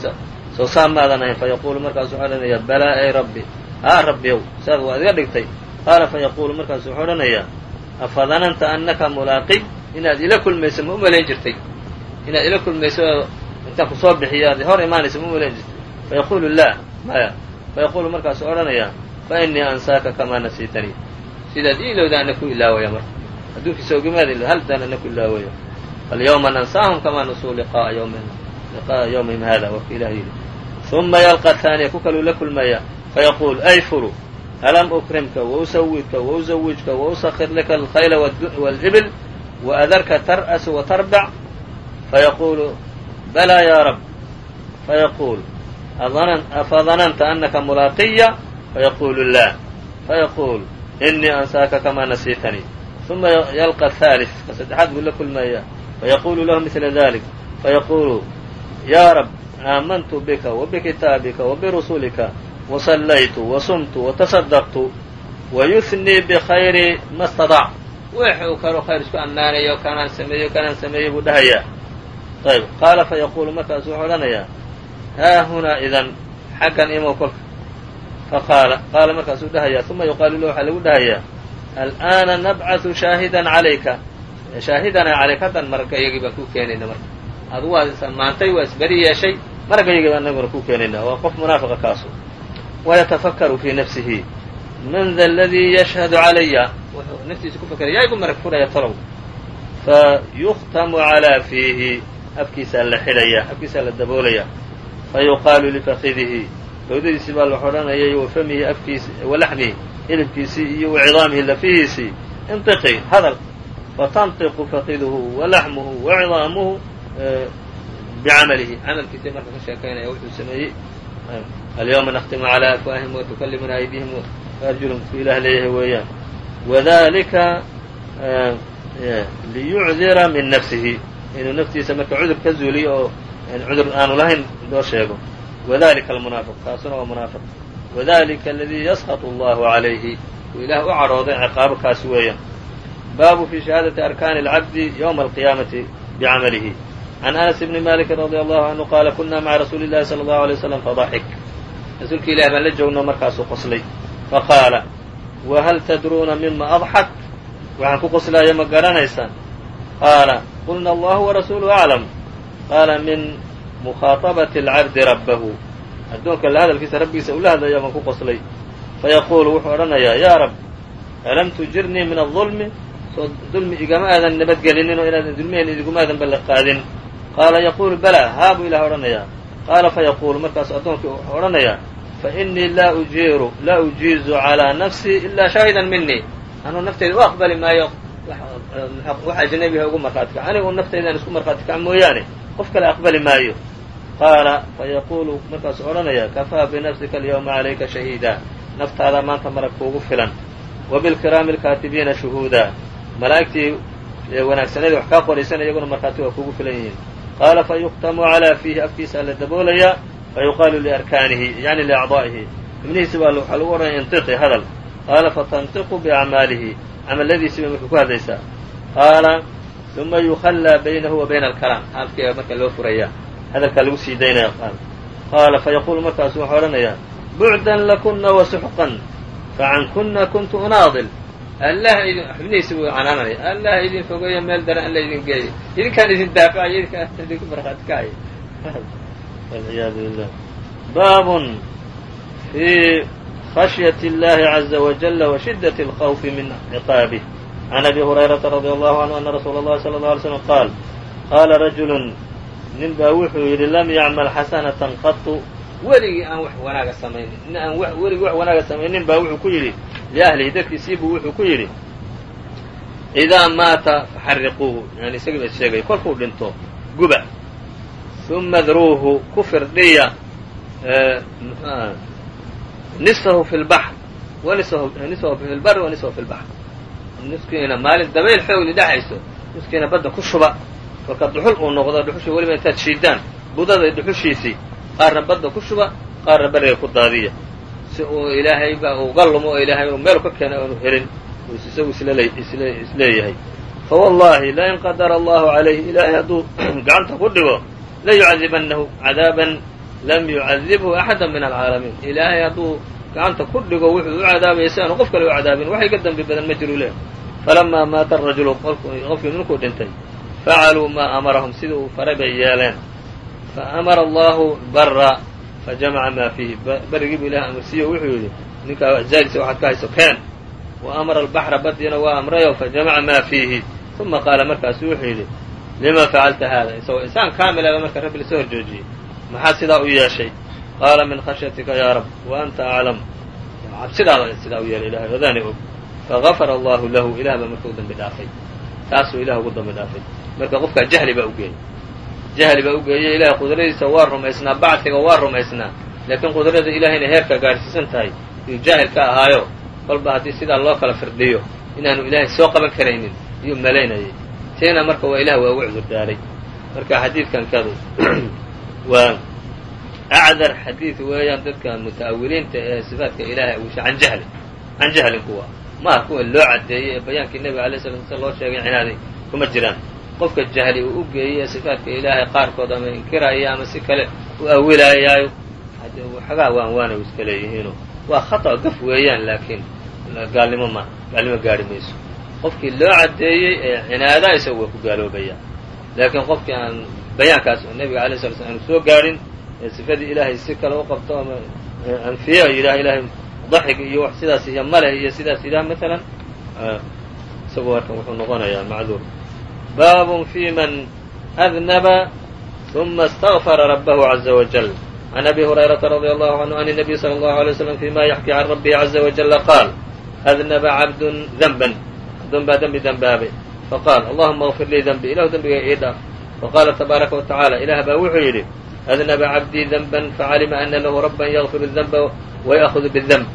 soo saa maadan ahayn fayaquulu markaasu wuxuu odhanayaa balaa ay rabbi. Haa rabbiyow saad waa iga dhigtay. Qaala fayaquulu markaasu wuxuu odhanayaa afadananta annaka mulaaqiy inaad ila kulmayso ma u malayn jirtay? Inaad ila kulmayso oo intaan ku soo bixiyo aad hor imaanaysa ma u malayn jirtay? Fayaquulu laa maya. Fayaquulu markaasu odhanayaa fa innii ansaaka kamaa nasiitanii sidaad iilowda ana ku ilaawaya marka. Adduunkiisa ogimaad haldan ana ku ilaawaya. Falyawma nansaahum kamaa nasuu liqa'a ywmin liqa'a yawmihim hada waa ka ilah yidhi uma yalqa haaniya ku kaluu la kulmaya fayaquul ay fulu alam ukrimka wausawidka wauzawijka wausakir laka alkhayla wاl'ibil waadarka tar'asu watarbac fayaquulu balaa ya rab fayaquul afadananta anaka mulaaqiya fayaquulu laa fayaquul inii ansaaka kamaa nasiitanii uma yalqa haalif ka saddexaad buu la kulmaya fayaquulu lahu midla dalik fayaquulu yaa rab aamantu bika wabikitaabika wabirusulika wasallaytu wasumtu watasadaqtu wayuhnii bkhayri ma staطac wix uu kaloo khayr isku ammaanayo kanaan sameeyo kanaan sameeyey buu dhahayaa ayb qaala fayaquulu markaasu wuxuu odhanayaa haa hunaa idan xaggan imow kolka faqaala qaala markaasuu dhahayaa uma yuqaalu lahu waxaa lagu dhahayaa al'aana nabcaثu shaahidan calayka shaahidanaa calayka haddan maragga iyagii baan kuu keenayna marka adu waa isamaantay waa isberi yeeshay maragga iyagii baan anaguna kuu keenayna waa qof munaafiqa kaasu. Wayatafakkaru fii nafsihi. Man da aladii yashhadu calaya wuxuu naftiisa ku fakeraya yaa igu marag furaya talow. Fayukhtamu calaa fiihi. Afkiisaa la xidhaya afkiisaa la daboolaya. Fayuqaalu lifakidihi bawdadiisii baa wax odhanayay wa famihi afkiisi wa laxmihi hilibkiisii iyo wa cidaamihi lafihiisii. Intiqi hadal. Fatantiqu fakiduhu wa laxmuhu wa cidaamuhu bicamalihi camalkiisii marka ka sheekaynaya wuxuu sameeyey alyawma nakhtimu calى afwaahihim watukallimuna aydihim arjulum ku ilaah leeyahay weeyaan wadalika liyucdira min nafsihi inuu naftiisa marka cudur ka zuuliyo oo cudur aanu lahayn loo sheego wadalika almunaafiq kaasuna waa munaafiq wadalika aladii yasqط allahu عalayhi uu ilaah u cadhooday ciqaabo kaas weeyaan baabu fi shahaadati arkaani اlcabdi ywma alqiyaamati bicamalihi can anas bni maliki radi allahu canhu qaala kunaa maca rasuuli illahi sala allahu alay waslam fadaxik rasuulka ilahi baan la joogno markaasuu qoslay faqaala wahal tadruuna mima adxak waxaan ku qoslaayo ma garanaysaan qaala qulna allahu warasuuluhu aclam qaala min mukhaaطabati alcabdi rabbahu addoonka la hadalkiisa rabbigiisa ula hadlaya baan ku qoslay fayaquulu wuxuu odhanayaa yaa rab alam tujirnii min adulmi soo dulmi igama aadan nabadgelinino inaadan dulmiheen idiguma aadan balle qaadin qaala yaquulu balaa haa buu ilah odhanayaa. Qaala fayaquulu markaasu addoonkii odhanayaa fainii laa ujiiru laa ujiizu calىa nafsii ilaa shaahidan minii anuu naftayda u aqbali maayo wax ajnabiha ugu markhaati kac anigu naftaydan isku markhaati kac mooyaane qof kale aqbali maayo. Qaala fayaquulu markaasuu odhanayaa kafaa binafsika alyawma calayka shahiida. Naftaadaa maanta marag kuugu filan. Wa bilkiraami alkaatibiina shuhuuda. Malaa'igtii wanaagsaneed wax kaa qoraysan iyaguna markhaati waa kuugu filan yihiin qaala fayuktamu calaa fiihi afkiisa la daboolayaa fayuqaalu liarkaanihi yani liacdaa'ihi xubnihiisi baa waxaa lagu odhanaya intiqi hadal qaala fatantiqu biacmaalihi camalladiisii bay marka ku hadlaysaa qaala uma yukhallaa baynahu wa bayna alkalaam halkii marka loo furayaa hadalkaa lagu sii daynaya qaala fayaquulu markaasu wuxuu odhanayaa bucdan lakuna wasuxqan facankuna kuntu unaadil allah idin xubnihiisi buu canaananaya allah idin fogeeyo meel daran alla idin geeyo idinkaan idin daafacay idinkaan idinku markhaati kacay walciyaadu billah baabun fi khashyaة اllahi عaزa wajala washidaة اlkhawfi min ciqaabih can abi hurayrata radi allahu canhu ana rasuula اllahi salى اله alay slm qaal qaala rajulu nin baa wuxuu yidhi lam yacmal xasanatan qatu weligii aan wax wanaaga samaynin nin aan weligii wax wanaaga samaynin baa wuxuu ku yidhi liahlihi dadkiisiibuu wuxuu ku yidhi idaa maata faxariquuhu yani isagii ba sheegay kolkuu dhinto guba uma druuhu ku firdhiya nisfahu fi lbaxr nisfahu fi lbari wa nisfahu fi lbaxr niskiina maalin dabayl xoogli dhexayso niskiina badda ku shuba kolka dhuxul uu noqdo dhuxushi weliba intaad shiidaan budada dhuxushiisii qaarna badda ku shuba qaarna beriga ku daadiya si uu ilaahayba uga lumo oo ilaahay uu meel ka keena aanu helin. Isagu is leeyahay fawallahi lain qadara allahu calayhi ilaahay hadduu gacanta ku dhigo layucadibannahu cadaaban lam yucadibhu axada min alcaalamiin. Ilaahay hadduu gacanta ku dhigo wuxuu u cadaabaya si aanu qof kale u cadaabin. Wax iga dembi badan ma jiru leh falamaa maata arajulu qofkii ninkuu dhintay facaluu maa amarahum sidii uu faray bay yeeleen faamara allahu bara fajamaca maa fiihi berigii buu ilahay amarsiiyo wuxuu yidhi ninkaa zaadisa waxaad ka hayso keen wa amara albaxra badiina waa amrayo fajamaca maa fiihi uma qaala markaasu wuxuu yidhi lima facalta hada isagoo insaan kaamilaba marka rabbi la soo horjoojiyey maxaa sidaa u yeeshay qaala min khashyatika yaa rab wa anta aclam cabsidaada sidaa u yeelay ilahay odaani og fagafara allahu lahu ilah baa marka u dambi dhaafay taasuu ilah ugu dambi dhaafay marka qofkaa jahli baa ugeeyey jahli baa ugeeyey ilahay qudradiisa waa rumaysnaa bacdiga waa rumaysnaa. Laakiin qudrada ilahayna heerka gaadhsiisan tahay yuu jaahil ka ahaayo. Kolba haddii sidaa loo kala firdhiyo inaanu ilaahay soo qaban karaynin iyuu malaynayay. Tiina marka waa ilah waa ugu cudur daaray marka xadiidkan kadu waa acdar xadiid weeyaan dadka muta'awiliinta ee sifaatka ilaahay wisha can jahli can jahlin kuwa. Maaha kuwa loo cadeeyey ee bayaankii nebiga alay slam sl loo sheegay cinaaday kuma jiraan qofka jahli uu u geeyey ee sifaatka ilaahay qaarkood ama inkiraya ama si kale u awilayaayo xagaa waan waana iska leeyihiino waa khata gaf weeyaan laakiin gaalnimo maaha gaalnimo gaari mayso. Qofkii loo cadeeyey ee cinaadaa isagu waa ku gaaloobaya laakiin qofkii aan bayaankaas nebiga alay sala slam aanu soo gaadhin ee sifadii ilaahay si kale u qabto ama anfiya yidhaha ilaahay daxig iyo sidaas iyo male iyo sidaas yidhaha maalan isagu markan wuxuu noqonayaa macduur baabun fi man adnaba ثuma اstagfara rabbahu caza wajal عن أbي هريرة رضي الله عنه عن النبي صلى الله عليه وسلم فيma يحكي عن ربه عزa وجل qاal أذنب عبد ذنبا adoon baa dنbi dنbaabay faqاal اللهma اغfir lii dنبي ilahu dنbiga ii dhaaf faqاla تباaraka وتaعالى ilah baa wuxuu yidhi أذنب عبديi ذنبا facalima أna lahu ربا يغfir الذنب ويأخذ بالذنب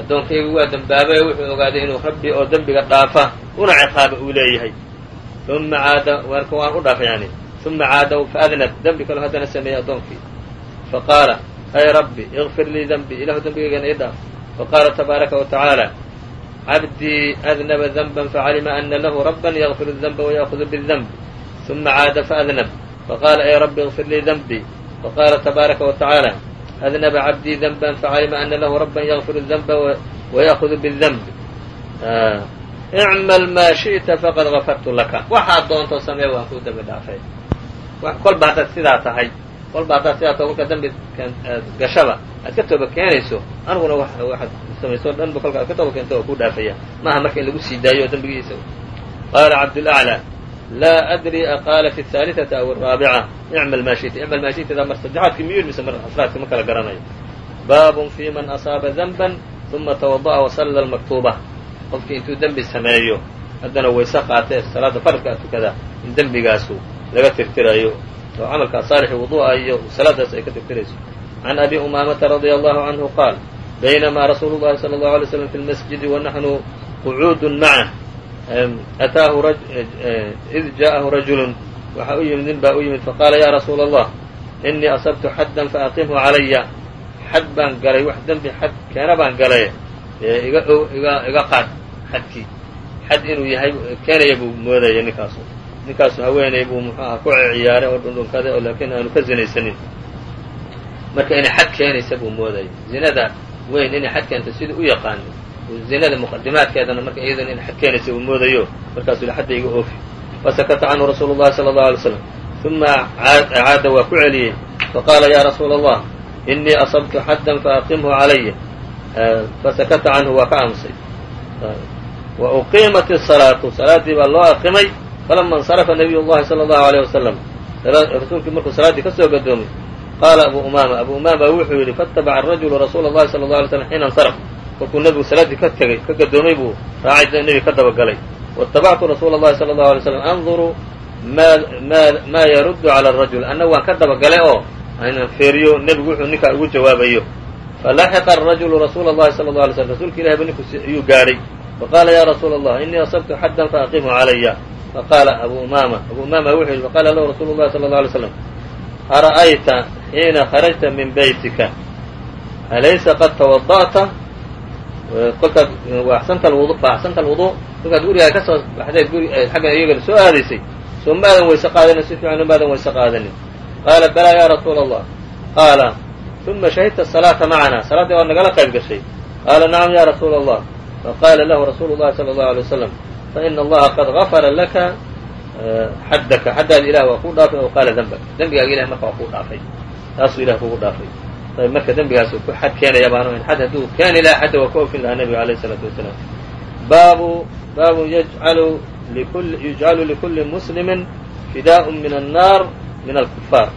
addoonkaygu waa dembaabaye wuxuu ogaaday inuu rabbi oo dembiga dhaafa una ciqaaba uu leeyahay uma caada warka waan u dhaaf yani uma caadaw faadnab dembi kaloo haddana sameeyey addoonkii faqaala ay rabbi ikfir lii denbi ilahu dembigeygan ii dhaaf faqaala tabaaraka wa tacaala cabdii adnaba denban facalima ana lahu rabban yakfiru denba waya'hudu bidenb uma caada faadnab faqaala ay rabbi ikfir lii denbi faqaala tabaaraka wa tacaala adnaba cabdii denban facalima ana lahu rabban yakfiru denba waya'hudu bidenb icmal maa shiئta faqad gafartu laka waxaad doonto samee waan kuu dembi dhaafay kolba haddaad sidaa tahay kolba haddaad sidaa tahay kolkaa dembi gashaba aad ka tooba keenayso aniguna waxaad samayso dhanba kolka aad ka tooba keento oo kuu dhaafaya maaha marka in lagu sii daayo oo dembigiisa qaala cabdulأعlى laa adri aqaala fi الثaaliثaةi aw الraabica icmal maa shiئta icmal maa shiئta mar saddexaadki miyuu mise mar afraadki ma kala garanayo baabun fi man asaaba denba ثuma twadaأa wasalla اlmaktuuba qofkii intuu dembi sameeyo haddana wayse qaatee salaada faradka tukada in dembigaasu laga tirtirayo oo camalkaa saalixi wudu'a iyo salaadaas ay ka tirtirayso. Can abi umaamata radia allahu canhu qaal baynamaa rasuulu llahi sala allahu alay slam fi lmasjidi wanaxnu qucuudun macah ataahu id jaa'ahu rajulun. Waxa u yimid nin baa u yimid faqaala ya rasuula allah inii asabtu xaddan faaqimhu calaya xad baan galay wax dembi xad keena baan galay iga iga iga qaad xadkii. Xad inuu yahay keenaya buu moodaya ninkaasu. Ninkaasu haweeney buu muxuu aha ku ciyaaray oo dhundhunkaday oo laakiin aanu ka zinaysanin. Marka inay xad keenaysa buu moodaya. Zinada weyn inay xad keento sidii u yaqaano zinada muqadimaadkeedana marka iyadana inay xad keenaysa uu moodayo. Markaasuu yidhi xadda iga oofi. Fasakata canhu rasuulu llahi sala allahu alay slam uma caada waa ku celiyey. Faqaala ya rasuula allah inii asabtu xaddan faaqimhu calaya fasakata canhu waa ka aamusay wa uqiimat الsalaatu salaaddii baa loo aqimay falama اnsarafa nabiy llahi salى اllahu alيyه wasalam rasuulkii markuu salaaddii ka soo gadoomay qaala abu umaama abu umaama wuxuu yidhi faاtabaca arajulu rasuula اllahi salى اlه alay slam xiina اnsaraf kolkuu nebigu salaaddii ka tegey ka gadoomay buu raacay nebiga ka dabagalay waاtabactu rasuula اllahi salى اllahu alay slam anduru ma yaruddu calى الrajul anna waan ka dabagalay oo aynan feeriyo nebigu wuxuu ninkaa ugu jawaabayo falaxiqa arajulu rasuula اllahi salى اlه alay slm rasuulka ilahi ba ninku ayuu gaadhay faqaala ya rasuula allah inii asabtu xaddan faaqimhu calaya faqaala abu umaama abu umaama wuxuu yidhi faqaala lahu rasuulu llahi sala اlه alay slam ara'ayta xiina kharajta min beytika alaysa qad tawada'ta kolkaad axsanta alwudu faaxsanta alwudu kolkaad gurigaa ka soo baxdeed guri xaggan iyagana soo aadaysay soo maadan wayse qaadanin si fiican maadan wayse qaadanin qaala balaa ya rasuula allah qaala uma shahidta asalaata macana salaaddii waa nagala qayb gashay qaala nacam ya rasuula allah faqaala lahu rasuulu llahi sala allahu alay wasalam faina allaha qad gafara laka xaddaka xaddaada ilah waa kuu dhaafay oo qaala dembak dembigaaga ilah marka waa kuu dhaafay taasuu ilah kugu dhaafay ayb marka dembigaas ku xad keenaya baanu in xad hadduu keeni laha xadda waa ka ofin lahaa nebiga alayh isalaatu wasalaam baabu baabu yajcalu likuli muslimin fidaء min annar min alkufaar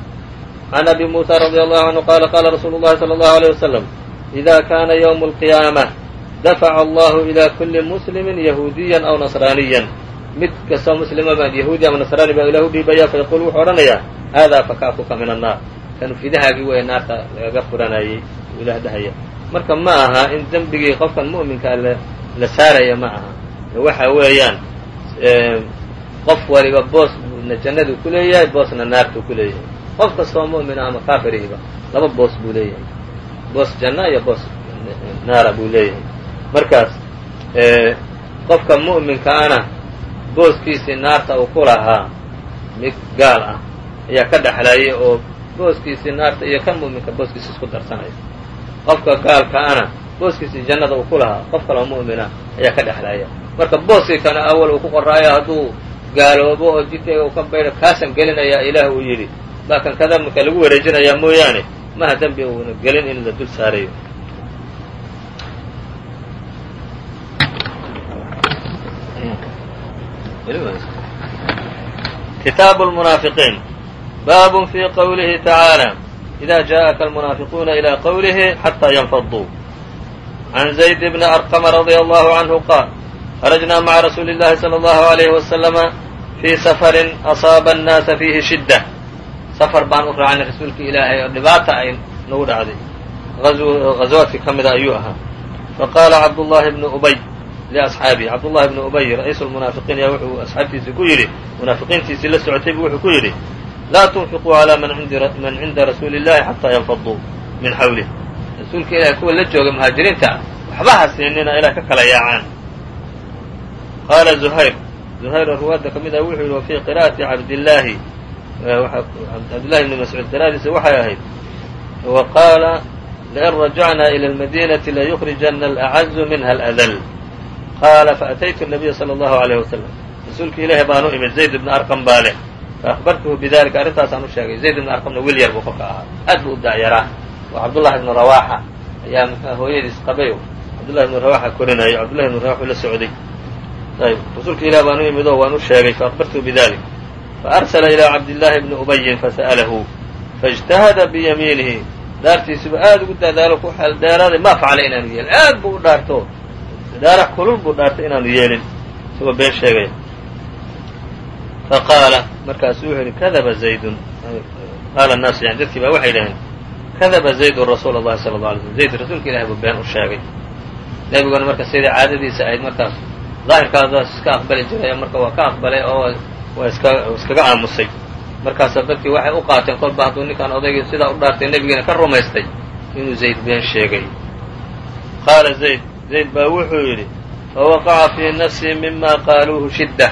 can abi muusa radi allahu canhu qaala qaala rasuulu llahi sala allahu alيyh wasalam ida kana ywmu alqiyaamah dafaca allahu ila kuli muslimin yahuudiyan aw nasraaniyan mid kastoo muslima baan yahuudi ama nasraani baa ilah u dhiibaya fayaquul wuxuu odhanayaa haadaa fakaafuka min annaar kanu fidahaagii weeye naarta lagaga furanayey uu ilaah dhahaya marka ma aha in dembigii qofkan mu'minkaa la saaraya ma aha waxa weeyaan qof waliba boos na jannaduu boosna naartuu ku qof kastoo mu'mina ama kaafirihiba laba boos buu leeyahay. Boos janna iyo boos naara buu leeyahay. Markaas qofka mu'minkaana booskiisii naarta uu ku lahaa mid gaal ah ayaa ka dhexlayay oo booskiisii naarta iyo kan mu'minka booskiisa isku darsanaya qofka gaalkaana booskiisii jannada uu ku lahaa qof kaloo mu'mina ayaa ka dhexlaya marka booskii kana awal uu ku qoraayo hadduu gaaloobo oo jidkayga uu ka baydho kaasan gelinayaa ilaah uu yidhi baa kan kada marka lagu wareejinayaa mooyaane maha dembi uuna gelin in la dul saarayo kitaabu lmunaafiqiin baabun fii qowlihi tacaala إida jaءaka almunaafiquuna ilى qowlihi xatىa ynfaduu عan زayd bni arqma radي allahu canhu qaal kharajnaa maca rasuuli اllahi salى اllahu عalayh wasalama fii safarin asaaba الnaasa fiihi shidة safar baan u raacnay rasuulka ilaahay oo dhibaata ay nagu dhacday غaزwaadkii ka mida ayuu ahaa faqaala cabdullahi bnu ubay liasxaabihi cabdullahi bnu ubay ra'iisu lmunaafiqiin yaa wuxuu asxaabtiisii ku yidhi munaafiqiintiisii la socotay buu wuxuu ku yidhi laa tunfiquu calaa man cinda rasuuli illahi xataa yanfaduu min xawlih rasuulka ilahay kuwa la jooga muhaajiriinta waxba ha siinina ilaa ka kala yaacaan qaala zuhayr zuhayr oo ruwaadda ka mid ah wuxuu yidhi wa fii qira'ati cabdillaahi cabdillahi bni mascuud qira'adiisa waxay ahayd wa qaala lain rajacnaa ila almadinati layukrijana alacazu minha aladl qaala faataytu nabiya sala allahu alayh wasalam rasuulka ilaahi baan u imid zayd ibna arqam baa leh faahbartuhu bidalika arrintaasaan u sheegay zayd ibna arqamna wiil yar buu kolka ahaa aad buu u da'yaraa oo cabdullahi ibnu rawaaxa ayaa mxua hooyadiis qabay cabdullahi ibnu rawaxa korinayo cabdullahi ibnu rawaxu la socday ayb rasuulka ilahi baan u imid waan u sheegay faahbartuhu bidalik faarsala ilaa cabdillaahi bni ubayin fasa'alahu faاjtahada biyamiinihi dhaartiisuba aad ugu dadaalo ku dheeraaday maa facala inaanu yeelin aad buu u dhaarto dhaarax kulul buu dhaartay inaanu yeelin isagoo been sheegaya faqaala markaasu wuxuu yidhi kadaba zaydun qaala annaasu yani dadkii baa waxay dhaheen kadaba zaydun rasuula allahi sala alla alay slm zayd rasuulka ilahi buu been u sheegay nebiguna marka sidai caadadiisa ahayd markaas daahirkaadaas iska aqbali jiray marka waa ka aqbalay oo waa iska iskaga aamusay. Markaasaa dadkii waxay u qaateen kolba hadduu ninkaan odaygii sidaa u dhaartay nebigiina ka rumaystay inuu zayd been sheegay. Qaala zayd zayd baa wuxuu yidhi fawaqaca fii nafsii mima qaaluuhu shidda.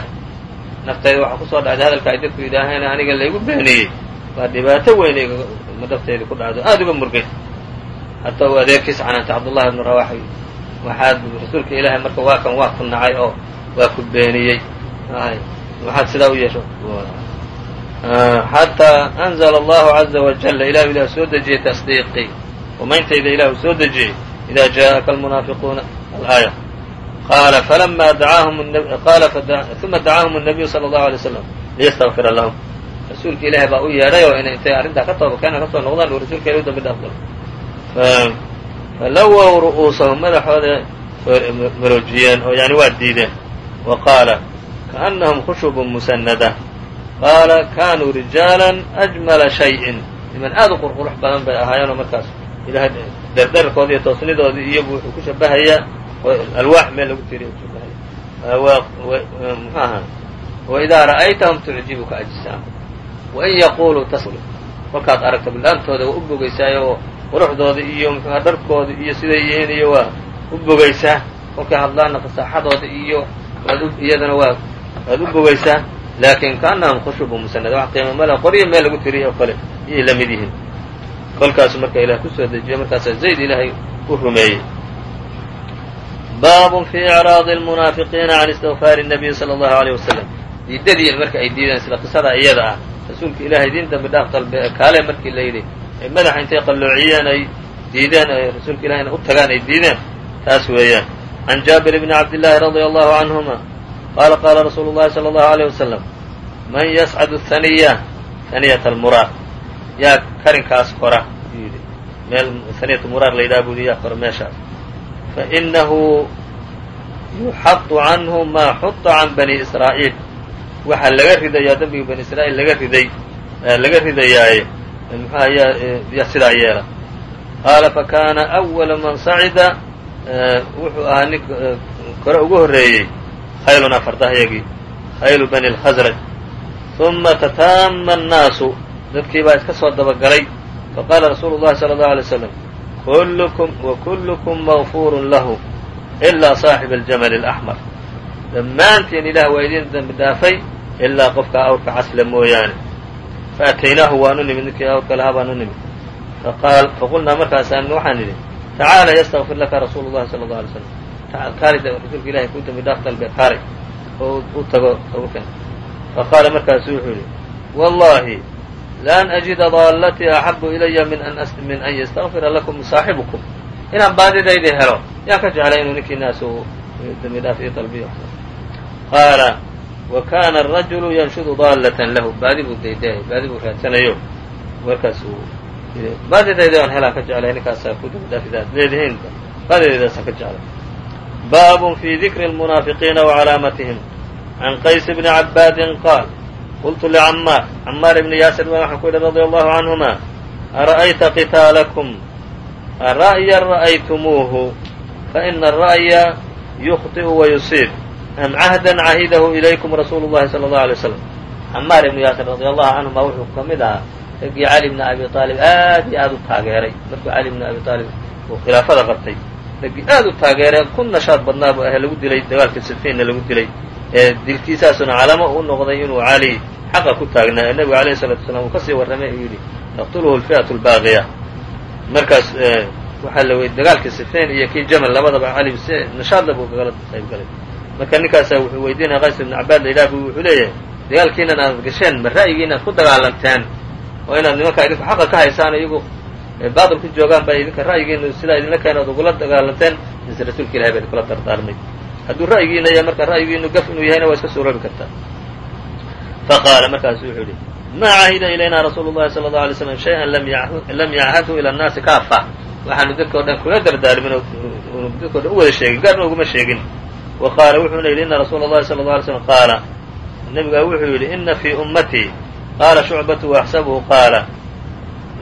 Naftayda waxaa ku soo dhacday hadalka ay dadku yidhaaheen aniga laygu beeniyey. Waa dhibaato weyn naftayda ku dhacdo. Aada uga murgay. Hataa uu adeerkiis canaantay cabdullahi ibnu rawax waxaad rasuulka ilaahay marka waa kan waa ku nacay oo waa ku beeniyey waxaad sidaa u yeesho xataa anzla allahu caza wajala ilahu ilah soo dejiyey tasdiiqii rumayntayda ilahu soo dejiyey ida jaءaka almunaafiquuna alaaya qaala falama dacaahum qaala uma dacaahum الnabiyu salى اllahu alay slam liyastagfira lahum rasuulka ilaahay baa u yeedhay oo inay intay arrintaa ka tooba keena kasoo noqdaan uu rasuulka ilahi u dambi dhaaf galo falawow ru'uusahum madaxooda maroojiyeen oo yani waa diideen wa qaala kaأnahum khushubun musanada qaala kanuu rijaala ajmala shayin niman aad u qurqurux badan bay ahaayeenoo markaas ilahay derdherarkooda iyo toosnidoodii iyagu wuxuu ku shabahayaa alwaax meel lagu tiriya aha waidaa ra'aytahum tucjibuka ajsaam wain yaquluu tasl kolkaad aragto bilaantooda waa u bogaysaayo oo quruxdooda iyo mxuha dharkooda iyo siday yihiin iyo waa u bogaysaa kolkay hadlaanna fasaaxadooda iyo iyadana waa waad u bogaysaa laakin kaanahum khushubu musanada wax qiimo male qoryo meel lagu tiriya oo kale iyay la mid yihiin kolkaasu marka ilah kusoo dejiyo markaasaa zayd ilaahay u rumeeyey baabun fi icraadi almunaafiqiina can istikfaari الnabiyi salى اllahu aleyh wasalam diidadii marka ay diideen sida qisada iyada ah rasuulka ilaahay diin dambi dhaaf dalbe kaale markii la yidhi ay madaxa intay qalloociyeen ay diideen ay rasuulka ilahayna u tagaan ay diideen taas weeyaan can jaabir bni cabdillaahi radia allahu canhuma qaala qaala rasuulu llahi salى allahu aleyh wasalam man yascadu haniya haniyata almuraar yaa karinkaas kora yuu yidhi meel haniyat muraar la yidhaha budi yaa kora meeshaas fainahu yuxadu canhu maa xuda can bani israa'iil waxaa laga ridayaa dembigii bani israa'iil laga riday laga ridayaaye muxuha yaa sidaa yeela qaala fakana أwala man sacida wuxuu ahaa nin kore ugu horreeyey khaylunaa fardahayagii khaylu bani اlkhasraj ثuma tataama الnaasu dadkii baa iska soo dabagalay faqaala rasuulu الlahi salى الlaه عalيه وsلم kulkm وkulkm mغfuur lahu إlaa صaaxiba الjamل الأxmar dhammaantiin ilaah waa idin dembi dhaafay ilaa qofka awrka casle mooyaane faataynaahu waanu nimid ninkii awrka lahaa baanu nimid faqulnaa markaasaan waxaan nidhi tacaala ystakfir laka rasuulu الlahi salى الlaه alay slam kaalid rasuulka ilahay ku dembi dhaaf dalbe kaalay oo u tago awrkan faqaala markaasu wuxuu yidhi wallahi lan ajida daalatii axabu ilaya min an ystakfira lakum saaxibukum. Inaan baadidaydi helo yaan ka jeclay inuu ninkii naas dembi dhaaf io dalbiyo qaala wa kana arajulu yanshudu daalatan lahu. Baadi buu daydaayay baadi buu raadsanayo. Markaas uu baadidayda aan helaan ka jeclay ninkaasaa ku dafidaaad leedihiin baadidaydaasaa ka jeclay bab fi dikri اlmunaafiqiina wacalaamatihim can qays bni cabaadin qaal qultu licamaar camaar ibni yaasir baa waxaan ku yidhi radi allahu canhuma ara'ayta qitaalakum ra'ya ra'aytumuuhu faina ara'ya yukhطi'u wayusiib am cahda cahidahu ilaykum rasuulu llahi sala allahu alay slam camaar ibnu yaasir radi allahu canhuma wuxuu ka mid ahaa raggii cali bni abi aalib aad iyo aad u taageeray markuu cali bni abi aalib uu khilaafada qabtay raggii aad u taageereen ku nashaad badnaa bu ahe lagu dilay dagaalkii sifiinna lagu dilay. Ee dilkiisaasuna calamo u noqday inuu cali xaqa ku taagnaa. Ee nebigu alayhi salatu wasalaam uu ka sii warramay uu yidhi taqtuluhu alfi'atu albaaqiya markaas waxaa la weyy dagaalkii sifiin iyo kii jamal labadaba cali si nashaadla buu kagala qayb galay. Marka ninkaasaa wuxuu weydiinaya qays ibnu cabaad la yidhaha bu wuxuu leeyahay dagaalkiinan aad gasheen ma ra'yigiinaad ku dagaalanteen oo inaad nimankaa idinku xaqa ka haysaan iyagu baatil ku joogaan baa idinka ra'yigiinu sidaa idinla keena ad ugula dagaalanteen mise rasuulka ilahay baa idinkula dardaarmay hadduu ra'yigiina ya marka ra'yigiinu gaf inuu yahayna waa iska suuroobi kartaa. Faqaala markaasu wuxuu yidhi maa cahida ilayna rasuulu llahi sala allau alay slam shay-an lam yachadhu ila annaasi kaafa? Waxaanu dadka o dhan kula dardaarmin unu dadka o dhan u wada sheegin gaarna uguma sheegin. Wa qaala wuxuuna yidhi ina rasuula اllahi sala اla alay slam qaala nebigaa wuxuu yidhi ina fii ummatii qaala shucbatu waxsabuhu qaala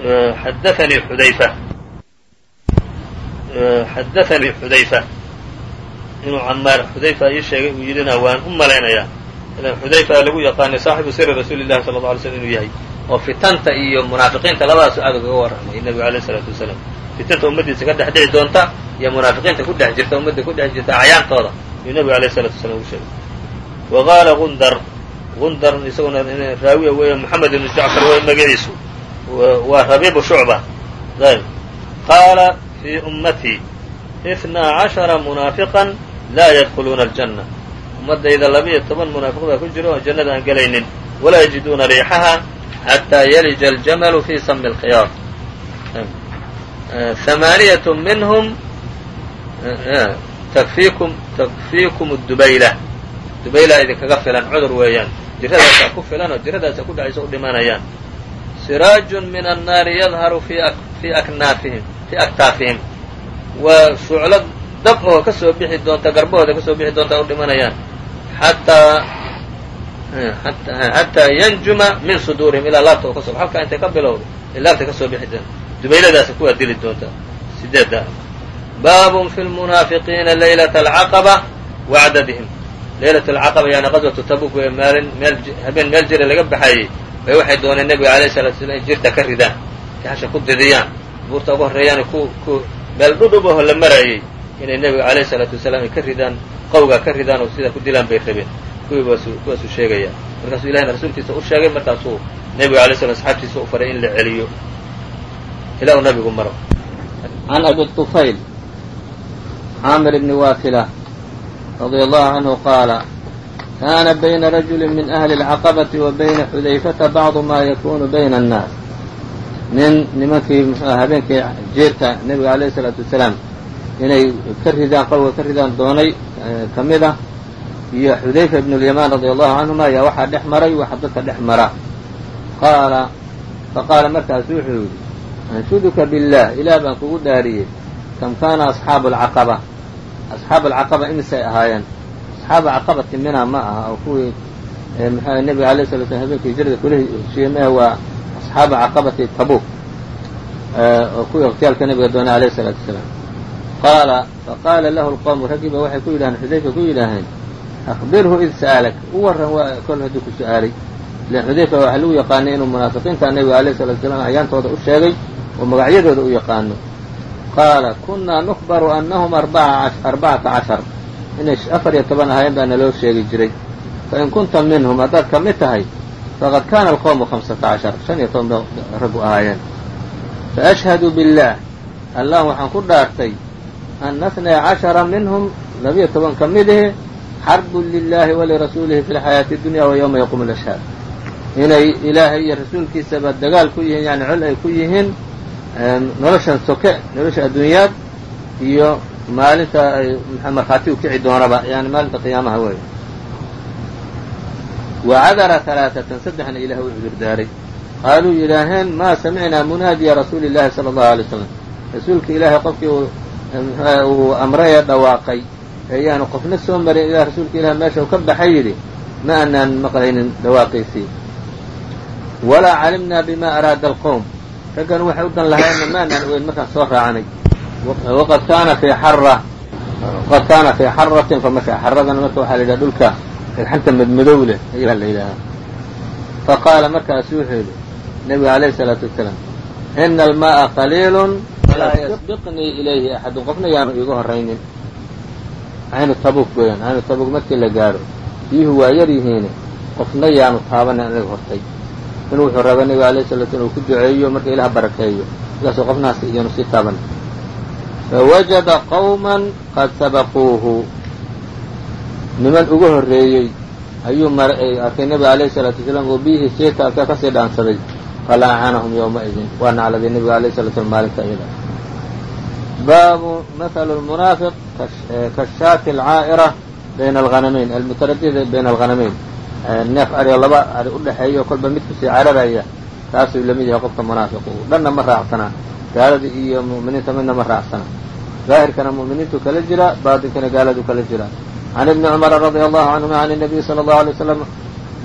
xadaanii xudayfa xadaanii xudayfa inuu camaar xudayfa ii sheegay uu yidhina waan u malaynayaa ilan xudayfa lagu yaqaanay saaxibu siri rasuuli llahi sala alla alay slm inuu yahay oo fitanta iyo munaafiqiinta labadaasu aad ugaga warramay nebigu alayh isalaatu wasalaam fitanta ummaddiisa ka dhex dhici doonta iyo munaafiqiinta ku dhex jirta ummadda ku dhex jirta acyaantooda ayuu nebigu alayh isalatu wasalaam u sheegay wa qaala gundar gundar isaguna raawiya weeye moxamed ibnu jacfar wey magaciisu waa rabiibu shucba ayb qaala fii ummatii itnaa cashara munaafiqan laa yadkhuluuna aljanna ummaddayda laba-iyo toban munaafiq baa ku jira oon jannada aan gelaynin walaa yajiduuna riixaha xataa yalija aljamalu fii sami alkhiyaar hamaaniyat minhum takfiikum takfiikum dubayla dubayla idinkaga filan cudur weeyaan jiradaasaa ku filan oo jiradaasa ku dhacaysa u dhimanayaan siraajun min annaari yadharu fii aknaafihim fii aktaafihim. Waa shuclo dab oo ka soo bixi doonta garbahooda ka soo bixi doonta u dhimanayaan. Xataa xataa yanjuma min suduurihim ilaa laabta oo ka so halkaa intay ka bilowdo ee laabta ka soo bixi doonta. Dubayladaasa kuwaa dili doonta sideedda baabun fi lmunaafiqiina laylata alcaqaba wacdadihim. Laylat alcaqaba yani qaswatu tabuk wee maalin meel habeen meel jira laga baxayey bay waxay dooneen nebiga alayh salatu slam in jirta ka ridaan kaxasha ku didiyaan. Buurta ugu horreeyaan ku ku meel dhudhub aho la marayey inay nebiga alayh salaatu wasalaam ay ka ridaan qawgaa ka ridaan oo sidaa ku dilaan bay rabeen kuwii baasu kuwaasuu sheegaya. Markaasuu ilahina rasuulkiisa u sheegay markaasuu nebiga alay slam asxaabtiisa u faray in la celiyo. Ilaa uu nabigu maro. Can abi طufayl caamir bni waakila radia allahu canhu qaala kaana bayna rajuli min ahli اlcaqabati wa bayna xudayfata bacdu ma yakunu bayna annaas nin nimankii mxuah habeenkii jiirka nebiga alayh isalaatu wasalaam inay ka ridaan qowga ka ridaan doonay ka mid ah iyo xudayfa ibn اlyamaan radia allahu canhuma ayaa waxaa dhex maray waxa dadka dhex mara qaala faqaala markaasu wuxuu yidhi anshuduka biاllah ilaah baan kugu dhaariyey kam kaana asxaabu alcaqaba asxaabu alcaqaba imisay ahaayeen asxaaba caqabati mina ma aha oo kuwii mxua nebiga alay sala slam habeenkii hijrada kula heshiiyey maah waa asxaaba caqabati tabuuk oo kuwii waqtiyaalka nebiga doonay alayh salaatu wasalaam qaala faqaala lahu lqowmu raggiiba waxay ku yidhahdeen xudayfa ku yidhaaheen akbirhu id sa'alak. U warran waa kol hadduu ku su'aalay. Ilan xudayfa waxaa lagu yaqaanay inuu munaafiqiinta nebiga alayh salatu salaam ahyaantooda u sheegay oo magacyadooda u yaqaano. Qaala kunnaa nukhbaru anahum arbacata cashar inay afar iyo toban ahaayeen baa naloo sheegi jiray. Fain kunta minhum haddaad ka mid tahay faqad kaana alqowmu hamsata cashar shan iyo toban bay raggu ahaayeen. Faashhadu billaah allah waxaan ku dhaartay ana اtnaya cashara minhum labiyo toban ka mid eh, xarbun lilahi walirasuulihi fi lxayaati اdunya wa yowma yaquumu lashhaad inay ilaahay iyo rasuulkiisaba dagaal ku yihiin yani col ay ku yihiin noloshan soke nolosha addunyaad iyo maalinta ay markhaati u kici doonaba yani maalinta qiyaamaha wey wacadara alaaatan saddexna ilaah u cudur qaaluu yidhaaheen maa samicnaa munaadiya rasuuli illahi sala allahu alay slam rasuulka ilaahay qofkii uu amray ee dhawaaqay eeyaanu qofna soo marin ilaa rasuulka ilaah meesha u ka baxay yidhi ma aanaan maqlaynin dhawaaqiisii walaa calimnaa bima araada alqowm raggan waxay u dan lahayna ma aanaan oyn markaan soo raacanay waqad kaana fii xara waqad kaana fii xaratin famarka xaradana marka waxaa la yidhaha dhulka dhagxanta madmadow leh ayaa la yidhaahaa fa qaala markaas wuxuu yidhi nebiga alayhi salaatu wasalaam ina alma'a qaliilun falaa yasbiqnii ilayhi axadun qofna yaanu iiga horaynin aynu tabuuk goyaan aynu tabuuk markii la gaadho biyuhu waa yar yihiine qofna yaanu taabanin anaga hortay inuu wuxuu rabaa nebiga alayhi salatu slam uu ku duceeyo marka ilaah barakeeyo markaasuu qofnaas iyaanu sii taabanin fawajada qowman qad sabaquuhu niman uga horreeyey ayuu arkay nebiga alayhi salaatu wasalaam oo biyihii sii taabka ka sii dhaansaday falaacanahum yowmaidin waa nacladay nebiga alayh salatu slam maalinta iyada baabu mahalu lmunaafiq kashaati alcaa'ira bayna alhanamayn almutaradida bayna alhanamayn neef ariga laba ari u dhexeeya kolba mid ku sii cararaya taasuu la mid yahay qofka munaafiqu dhanna ma raacsanaa gaaladii iyo mu'miniinta midna ma raacsana daahirkana mu'miniintu kala jira baatinkana gaaladu kala jira. Can ibni cumara radia allahu canhuma can nabiyi sala allahu alay wasalam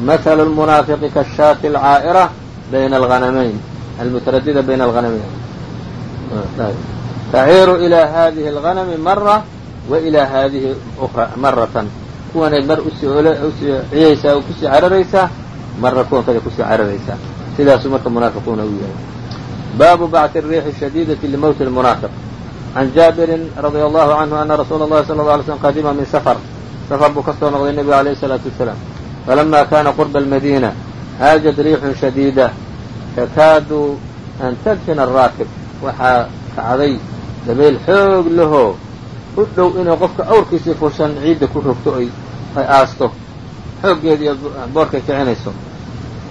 mathalu lmunaafiqi kashaati alcaa'ira bayna alhanamayn almutaradida bayna alhanamayn taciiru ilaa hadihi alghanami mara wa ilaa haadihi maratan kuwanayd mar u sii u sii ciyaysaa oo ku sii cararaysaa marra kuwan kada ku sii cararaysaa. Sidaasuu marka munaafiquuna u yahay baabu bacثi الriixi الshadiidati limowti الmunaafiq can jaabirin radia allahu canhu ana rasuula اllahi sala اla alay slm qadima min safar safar buu ka soo noqday nebiga alayh الsalaatu wasalaam falama kana qurba almadiina haajad riixun shadiida takaadu an tadfina araakib waxaa kacday dabayl xoog lahoo u dhow inay qofka awrkiisii fushan ciidda ku rogto oy ay aasto xooggeeda iyo boorkay kicinayso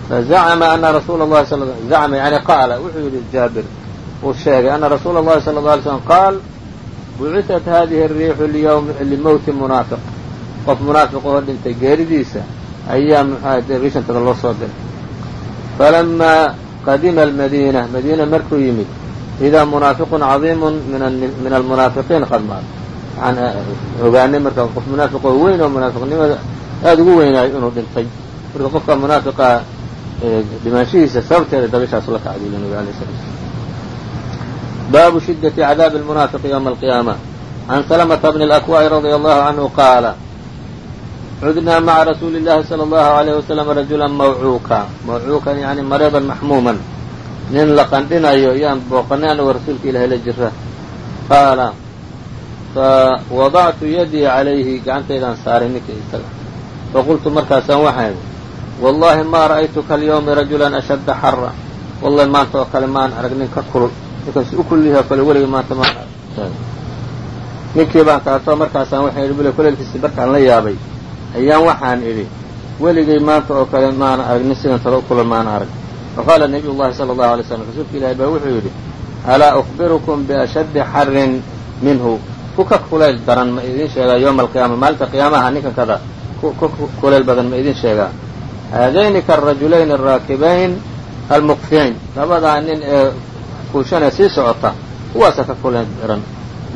fazacama ana rasuula اllahi sal zacama yani qaala wuxuu yidhi jaabir uu sheegay ana rasuula اllahi sala اla alay slam qaal bucitat hadihi الriixu limowti munaafiq qof munaafiq oo dhintay geeridiisa ayaa muxuaha riishantada loo soo diray falamaa qadima almadiina madiina markuu yimid idaa munaafiqun cadiimu min almunaafiqiin qad maat waxaan ogaanay marka qof munaafiq oo weyn oo munaafiqnimada aada ugu weynaayo inuu dhintay marka qofka munaafiqa dhimaanshihiisa sababteeda dabashaasu la kacday nabiga alay sala slam baabu shidati cadaabi almunaafiqi ywma alqiyaama can salamata bni اlakwa'i radia allahu canhu qaala cudnaa maca rasuuli اllahi salى اllahu alayh wasalam rajula mawcuuka mawcuukan yani mariidan maxmuuman nin la qandhinayo yaan booqanay anagoo rasuulka ilahay la jira qaala fawadactu yadii calayhi gacantaydaan saaray ninka isaga faqultu markaasaan waxaan idhi wallahi ma ra'aytuka alyawmi rajulan ashadda xara wallahi maanta oo kale maan arag nin ka kulul. Ninkaas u kullihi oo kale weligay maanta maan arag. Ninkii baan taatoo markaasaan waxaan idhi bule kuleelkiisii markaan la yaabay. Ayaan waxaan idhi weligay maanta oo kale maana arag nin sidan talo u kulul maana arag. Faqaala nabiy llahi sala allahu alay slam rasuulka ilahi baa wuxuu yidhi alaa ukhbirukum biashaddi xarin minhu. Ku ka kulayl daran ma idin sheegaa yowma alqiyaama maalinta qiyaamaha ninkan kada ku kulayl badan ma idin sheegaa haadayni kaarajulayn araakibayn almuqfiin labadaa nin ee fuushanee sii socota kuwaasa ka kula diran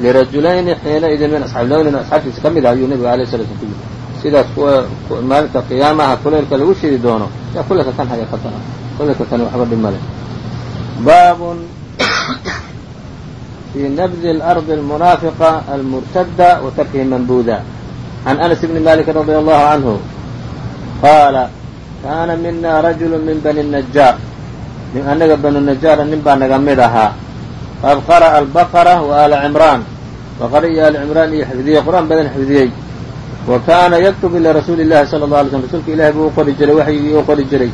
lirajulayni xiina min asxaabi asxaabtiisa ka mid ah ayuu nebiga alay sala slam sidaas kuwa maalinta qiyaamaha kulaylka lagu shidi doono yaa kuleylka kan haya ka daran kuleylka waxba dhima leh baabun fii nabdi اlardi almunaafiqa almurtada wa tarkihi manbuda can anas bni malik radi allahu canhu qaala kaana mina rajulu min bani najaar annaga banu najaara nin baa naga mid ahaa. Qad qar'a albaqara wa aala cimraan. Baqara iyo aali cimraan iyo xifdiyey qur'aan badan xifdiyey. Wa kaana yaktub ila rasuuli illahi sala alla alay slm rasuulka ilahi buu u qori jiray waxyigii u qori jiray.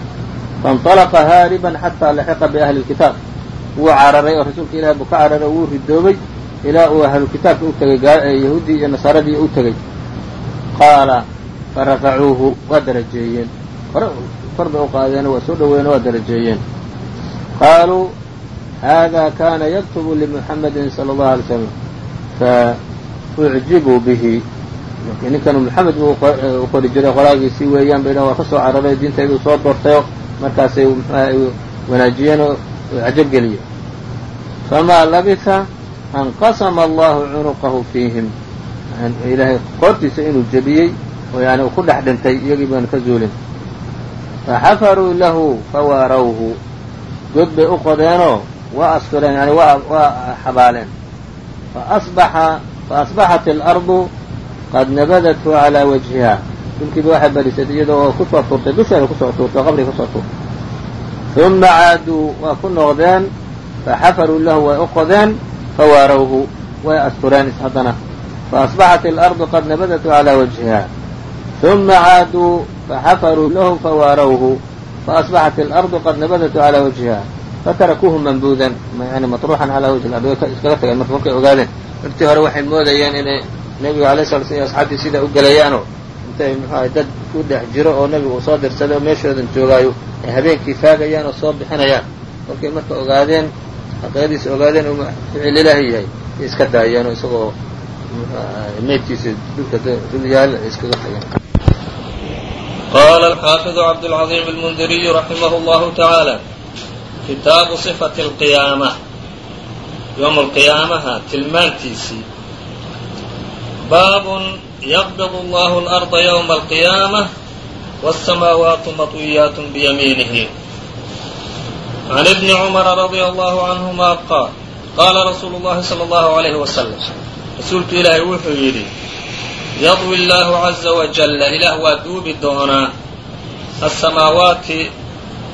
Faintalaqa haariban xataa laxiqa biahli lkitaab wuu cararay oo rasuulka ilahi buu ka cararay oo wuu ridoobay ilaa uu ahlu kitaabka u tegay yahuuddii iyo nasaaradii u tegey qaala farafacuuhu waa darajeeyeen hore kor bay u qaadeen waa soo dhaweeyeen waa darajeeyeen. Qaaluu hada kana yaktubu limuxamedin salى اllahu alay slam faucjibuu bihi. Ninkanu moxamed buu u qori jiray qoraagiisii weeyaan bay waa ka soo cararay diintaydu soo doortayo markaasay wanaajiyeen oo cajabgeliyey famaa labisa an qasama allahu cunuqahu fiihim. Ilaahay qoortiisa inuu jebiyey oo yani uu ku dhex dhintay iyagii baanu ka zuulin faxafaruu lahu fawaarawhu god bay u qodeenoo waa astureen yani waa xabaaleen faasbaxat alardu qad nabadathu calaa wajhiha dhulkiiba waxay badhisay iyadoo oo ku soo tuurtay dusheeda ku soo tuurtay qabriga ku soo tuurtay uma caaduu waa ku noqdeen faxafaruu lahu way u qodeen fawaarawhu way astureen haddana faasbaxat alardu qad nabadathu calaa wajhiha uma caaduu faxafaruu lahu fawaarawhu faasbaxat alardu qad nabadathu calaa wajhiha fatarakuuhu mambuudan yani matruuxan calaa wajhi lard way iskaga tageen marka markay ogaadeen martii hore waxay moodayeen inay nebigu alay sala slam iyo asxaabtii sidaa u gelayaanoo intay muxuaha dad ku dhex jiro oo nebigu uu soo dirsaday oo meeshoodan joogaayo ay habeenkii faagayaan oo soo bixinayaan markay marka ogaadeen xaqiiqadiisa ogaadeen uu ficil ilaahi yahay ay iska daayeen oo isagoo qala alxaafiظu cabdاlcaظiim اlmundiriyu raximah اllahu taعaalى kitaabu صifati اlqiyaama yowma alqiyaamaha tilmaantiisii baabun yaqbid allahu اlarda ywma alqiyaamة wالsamaawaatu maطwiyaat biyamiinihi can ibni cumara radia allahu canhuma qaal qaala rasuulu اllahi salى اllahu عalayhi wasalam rasuulku ilaahay wuxuu yidhi yadwi illaahu caza wajalla ilaah waa duubi doonaa asamaawaati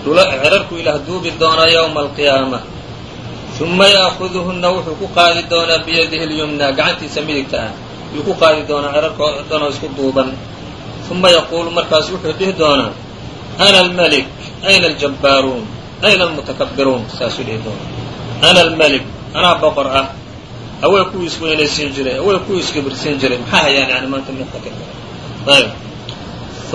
cirarku ilaah duubi doonaa yowma alqiyaama uma ya'kuduhunna wuxuu ku qaadi doonaa biyadihi lyumnaa gacantiisa midigta ah yuu ku qaadi doonaa cirarka oo dhan oo isku duuban uma yaquulu markaas wuxuu dhihi doonaa ana almalik ayna aljabbaaruun ayna almutakabbiruun saasuu dhihi doonaa ana almalik anaa boqor ah awey kuwii isweynaysiin jiray awey kuwii iskibirsiin jiray maxaa hayaan yani maanta midka ayb.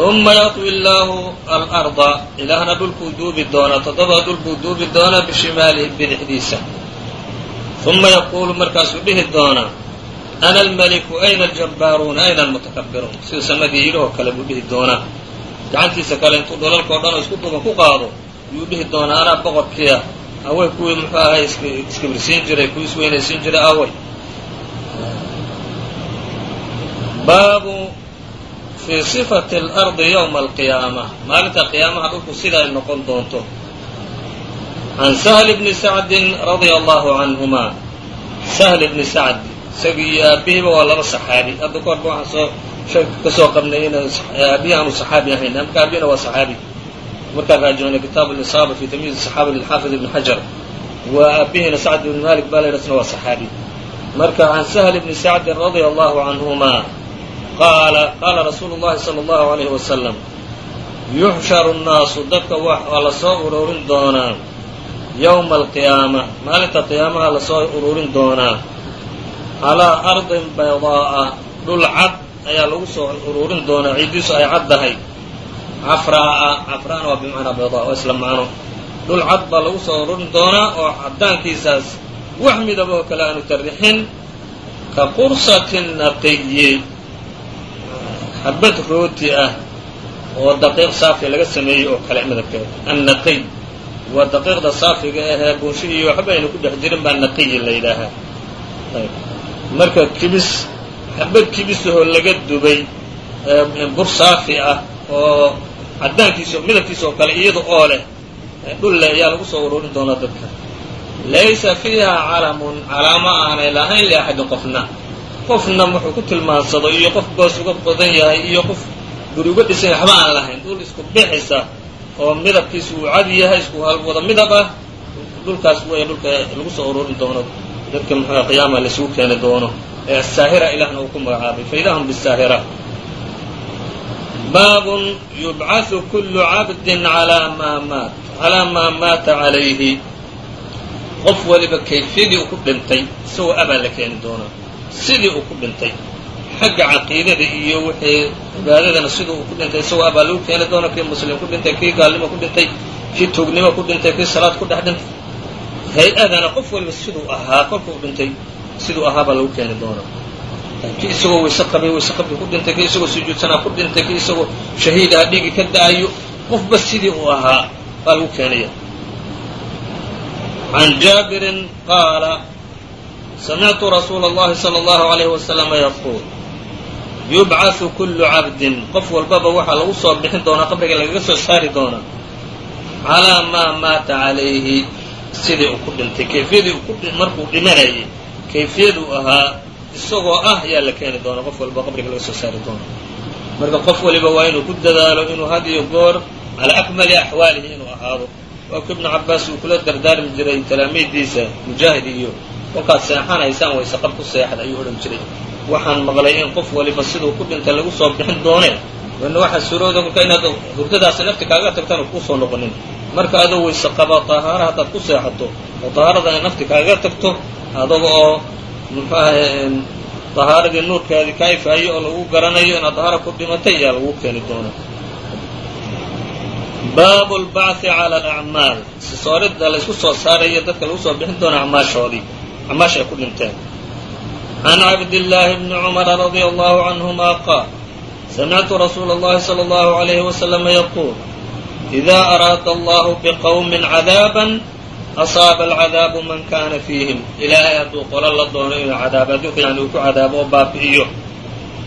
Uma yatwi illaahu alarda ilaahna dhulkuu duubi doonaa toddoba dhulkuu duubi doonaa bishimaalihi bidixdiisa uma yaquulu markaasuu dhihi doonaa ana almaliku ayna aljabbaaruuna ayna almutakabbiruun. Sida samadii yidhahoo kale buu dhihi doonaa. Gacantiisa kale intuu dholalkao dhan oo isku duuban ku qaado yuu dhihi doonaa anaa boqorkiia awey kuwii muxuu ahay iskibirsiin jiray kuwii isweynaysiin jiray awey baabu fii sifati اlardi ywma alqiyaama maalinta qiyaamaha dhulku sida ay noqon doonto. Can sahl bni sacdin radia allahu canhuma sahl bni sacd isagii iyo aabihiiba waa laba saxaabi. Hadda ka horba waxaan soo soo qabnay in aabihi aanu saxaabi ahayn marka aabihina waa saxaabi markaan raajicinay kitaab alisaaba fi tamyiiz saxaaba lilxaafid ibni xajar waa aabihina sacd ibni malik baa laydhasna waa saxaabi marka can sahl bni sacdin radia allahu canhuma qaala qaala rasuulu llahi sala allahu alayhi wasalam yuxsharu nnaasu dadka waa la soo ururin doonaa yowma alqiyaama maalinta qiyaamaha la soo ururin doonaa calaa ardin baydaa'a dhul cad ayaa lagu soo ururin doonaa ciiddiisu ay caddahay cafraa'a cafraana waa bimacnaa baydaa oo isla macno. Dhul cad baa lagu soo ururin doonaa oo caddaankiisaas wax midaba oo kale aanu tarrixin ka qursati naqiyi xabad rooti ah oo daqiiq saafi laga sameeyey oo kale midabkeeda. Annaqiy waa daqiiqda saafiga ahee bunsho iyo waxba aynu ku dhex jirin baa naqiyi la yidhaahaa. Marka kibis xabad kibisahoo laga dubay bur saafi ah oo caddaankiisa midabkiisa oo kale iyada oo leh dhulle ayaa lagu soo ururin doonaa dadka. Laysa fiiha calamun calaamo aanay lahayn liaxadin qofna. Qofna wuxuu ku tilmaansado iyo qof boos uga badan yahay iyo qof guri uga dhisan yahay waxba aan lahayn. Dhul isku bixisa oo midabkiisu uu cad yahay isku wada midab ah dhulkaas weya dhulka lagu soo ururin doono. Dadka muxua qiyaama laisugu keeni doono. Ee asaahira ilahna uu ku magacaabay faidahum bisaahira baabun yubcaثu kulu cabdin alaa maa maat calaa maa maata calayhi. Qof waliba kayfiyadii uu ku dhintay isagoo abaa la keeni doonaa sidii uu ku dhintay xagga caqiidada iyo wixii cibaadadana siduu uu ku dhintay isagoo abaa lagu keeni doona kii muslim ku dhintay kii gaalnimo ku dhintay kii tuugnimo ku dhintay kii salaad ku dhex dhintay. Hay'adana qof waliba siduu ahaa kolkuu dhintay siduu ahaa baa lagu keeni doonaa kii isagoo wayse qabay wayse qabkii ku dhintay kii isagoo sujuudsanaa ku dhintay kii isagoo shahiid aha dhiigi ka da-ayo qofba sidii uu ahaa baa lagu keenaya عن جابر قال سمعت رsuuل الlahi صلى الله عليه وسلم يقول يبعث كل cabd qof walbaba waxaa lagu soo bixin doonaa qabriga lagaga soo saari doonaa calىa maa maata عalayhi sidii uu ku dhintay kayfiyadii markuu dhimanayay kayfiyaduu ahaa isagoo ah ayaa la keeni doona qof walba qabriga laga soo saari doona marka qof waliba waa inuu ku dadaalo inuu had iyo goor calaa akmali axwaalihi inuu ahaado. Waabka ibnu cabaas uu kula dardaarmi jiray talaamiiddiisa mujaahid iyo kolkaad seexanaysaan waysaqab ku seexda ayuu odhan jiray. Waxaan maqlay in qof waliba siduu ku dhintay lagu soo bixin doonee warna waxaa suurooda kolka inaad hurdadaas nafti kaaga tagtana kuusoo noqonin. Marka adoo waysaqaba tahaara haddaad ku seexato oo tahaarada nafti kaaga tagto adaga oo muxuu ahay ka ifaayo oo lagu garanayo inaad tahaara ku dhimatay ayaa lagu keeni doonaa. Baabu lbacthi cala alacmaal sisooridda laysku soo saarayo dadka lagu soo bixin doona acmaashoodii. Acmaasha ay ku dhinteen. Can cabdillaahi bni cumara radia allahu canhuma qaal samictu rasuula اllahi salى allahu alayhi waslama yaquul idaa araada allahu biqowmin cadaaban asaaba alcadaabu man kana fiihim ilaahay hadduu qolo la doono inuu cadaabo adduunka yani uu ku cadaabo oo baabi'iyo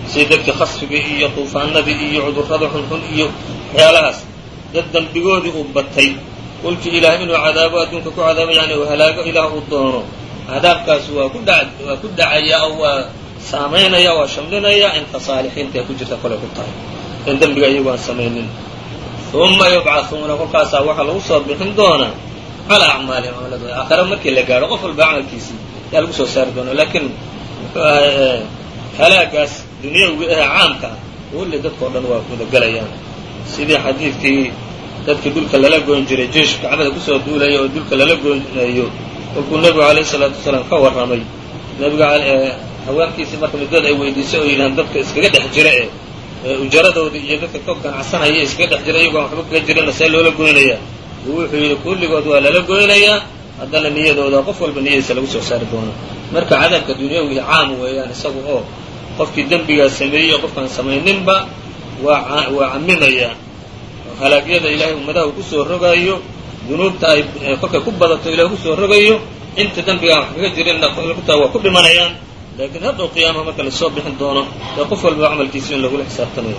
sida dadkii khasfigii iyo tuufaanadii iyo cudurrada xunxun iyo waxyaalahaas dad dembigoodii uu batay kolkii ilaah inuu cadaabo adduunka ku cadaabo yani uu halaago ilaah uu doono cadaabkaas waa ku dha waa ku dhacaya oo waa saamaynaya waa shamlinaya inta saalixiinta ee ku jirta kolay ku tahay in dembiga iyagu aan uma yubcahuuna kolkaasaa waxaa lagu soo bixin doonaa calaa acmaalihim camaladooda aakhare markii la gaadho qof walba camalkiisii yaa lagu soo saari doonaa laakiin muxuu ahay halaagaas dunyawiga ee caamka ah kulli dadkao dhan waa gudagelayaan sidii xadiidkii dadkii dhulka lala goyn jiray jeish kacbada ku soo duulaya oo dhulka lala goynayo kolkuu nebigu alayhi salaatu wasalaam ka warramay. Nebiga haweenkiisii marka muddada ay weydiisay oo yidhahan dadka iskaga dhex jira ee ujaradooda iyo dadka ka ganacsanaya iskaga dhex jira iyagoo waxba kaga jirana see loola goynayaa wuxuu yidhi kulligood waa lala goynayaa. Haddana niyadooda qof walba niyadiisa lagu soo saari doona marka cadaabka dunyawiga caam weeyaan isaga oo qofkii dembigaa sameeyey qofkaan samayninba waa camimaya halaagyada ilaahay ummadaha uu ku soo rogayo dunuubta ay kolkay ku badato ilahay ku soo rogayo inta dembigaan wax kaga jirinna kutaa waa ku dhimanayaan. Laakiin hadhow qiyaamaha marka la soo bixin doono ee qof walba camalkiisa in lagula xisaabtamayo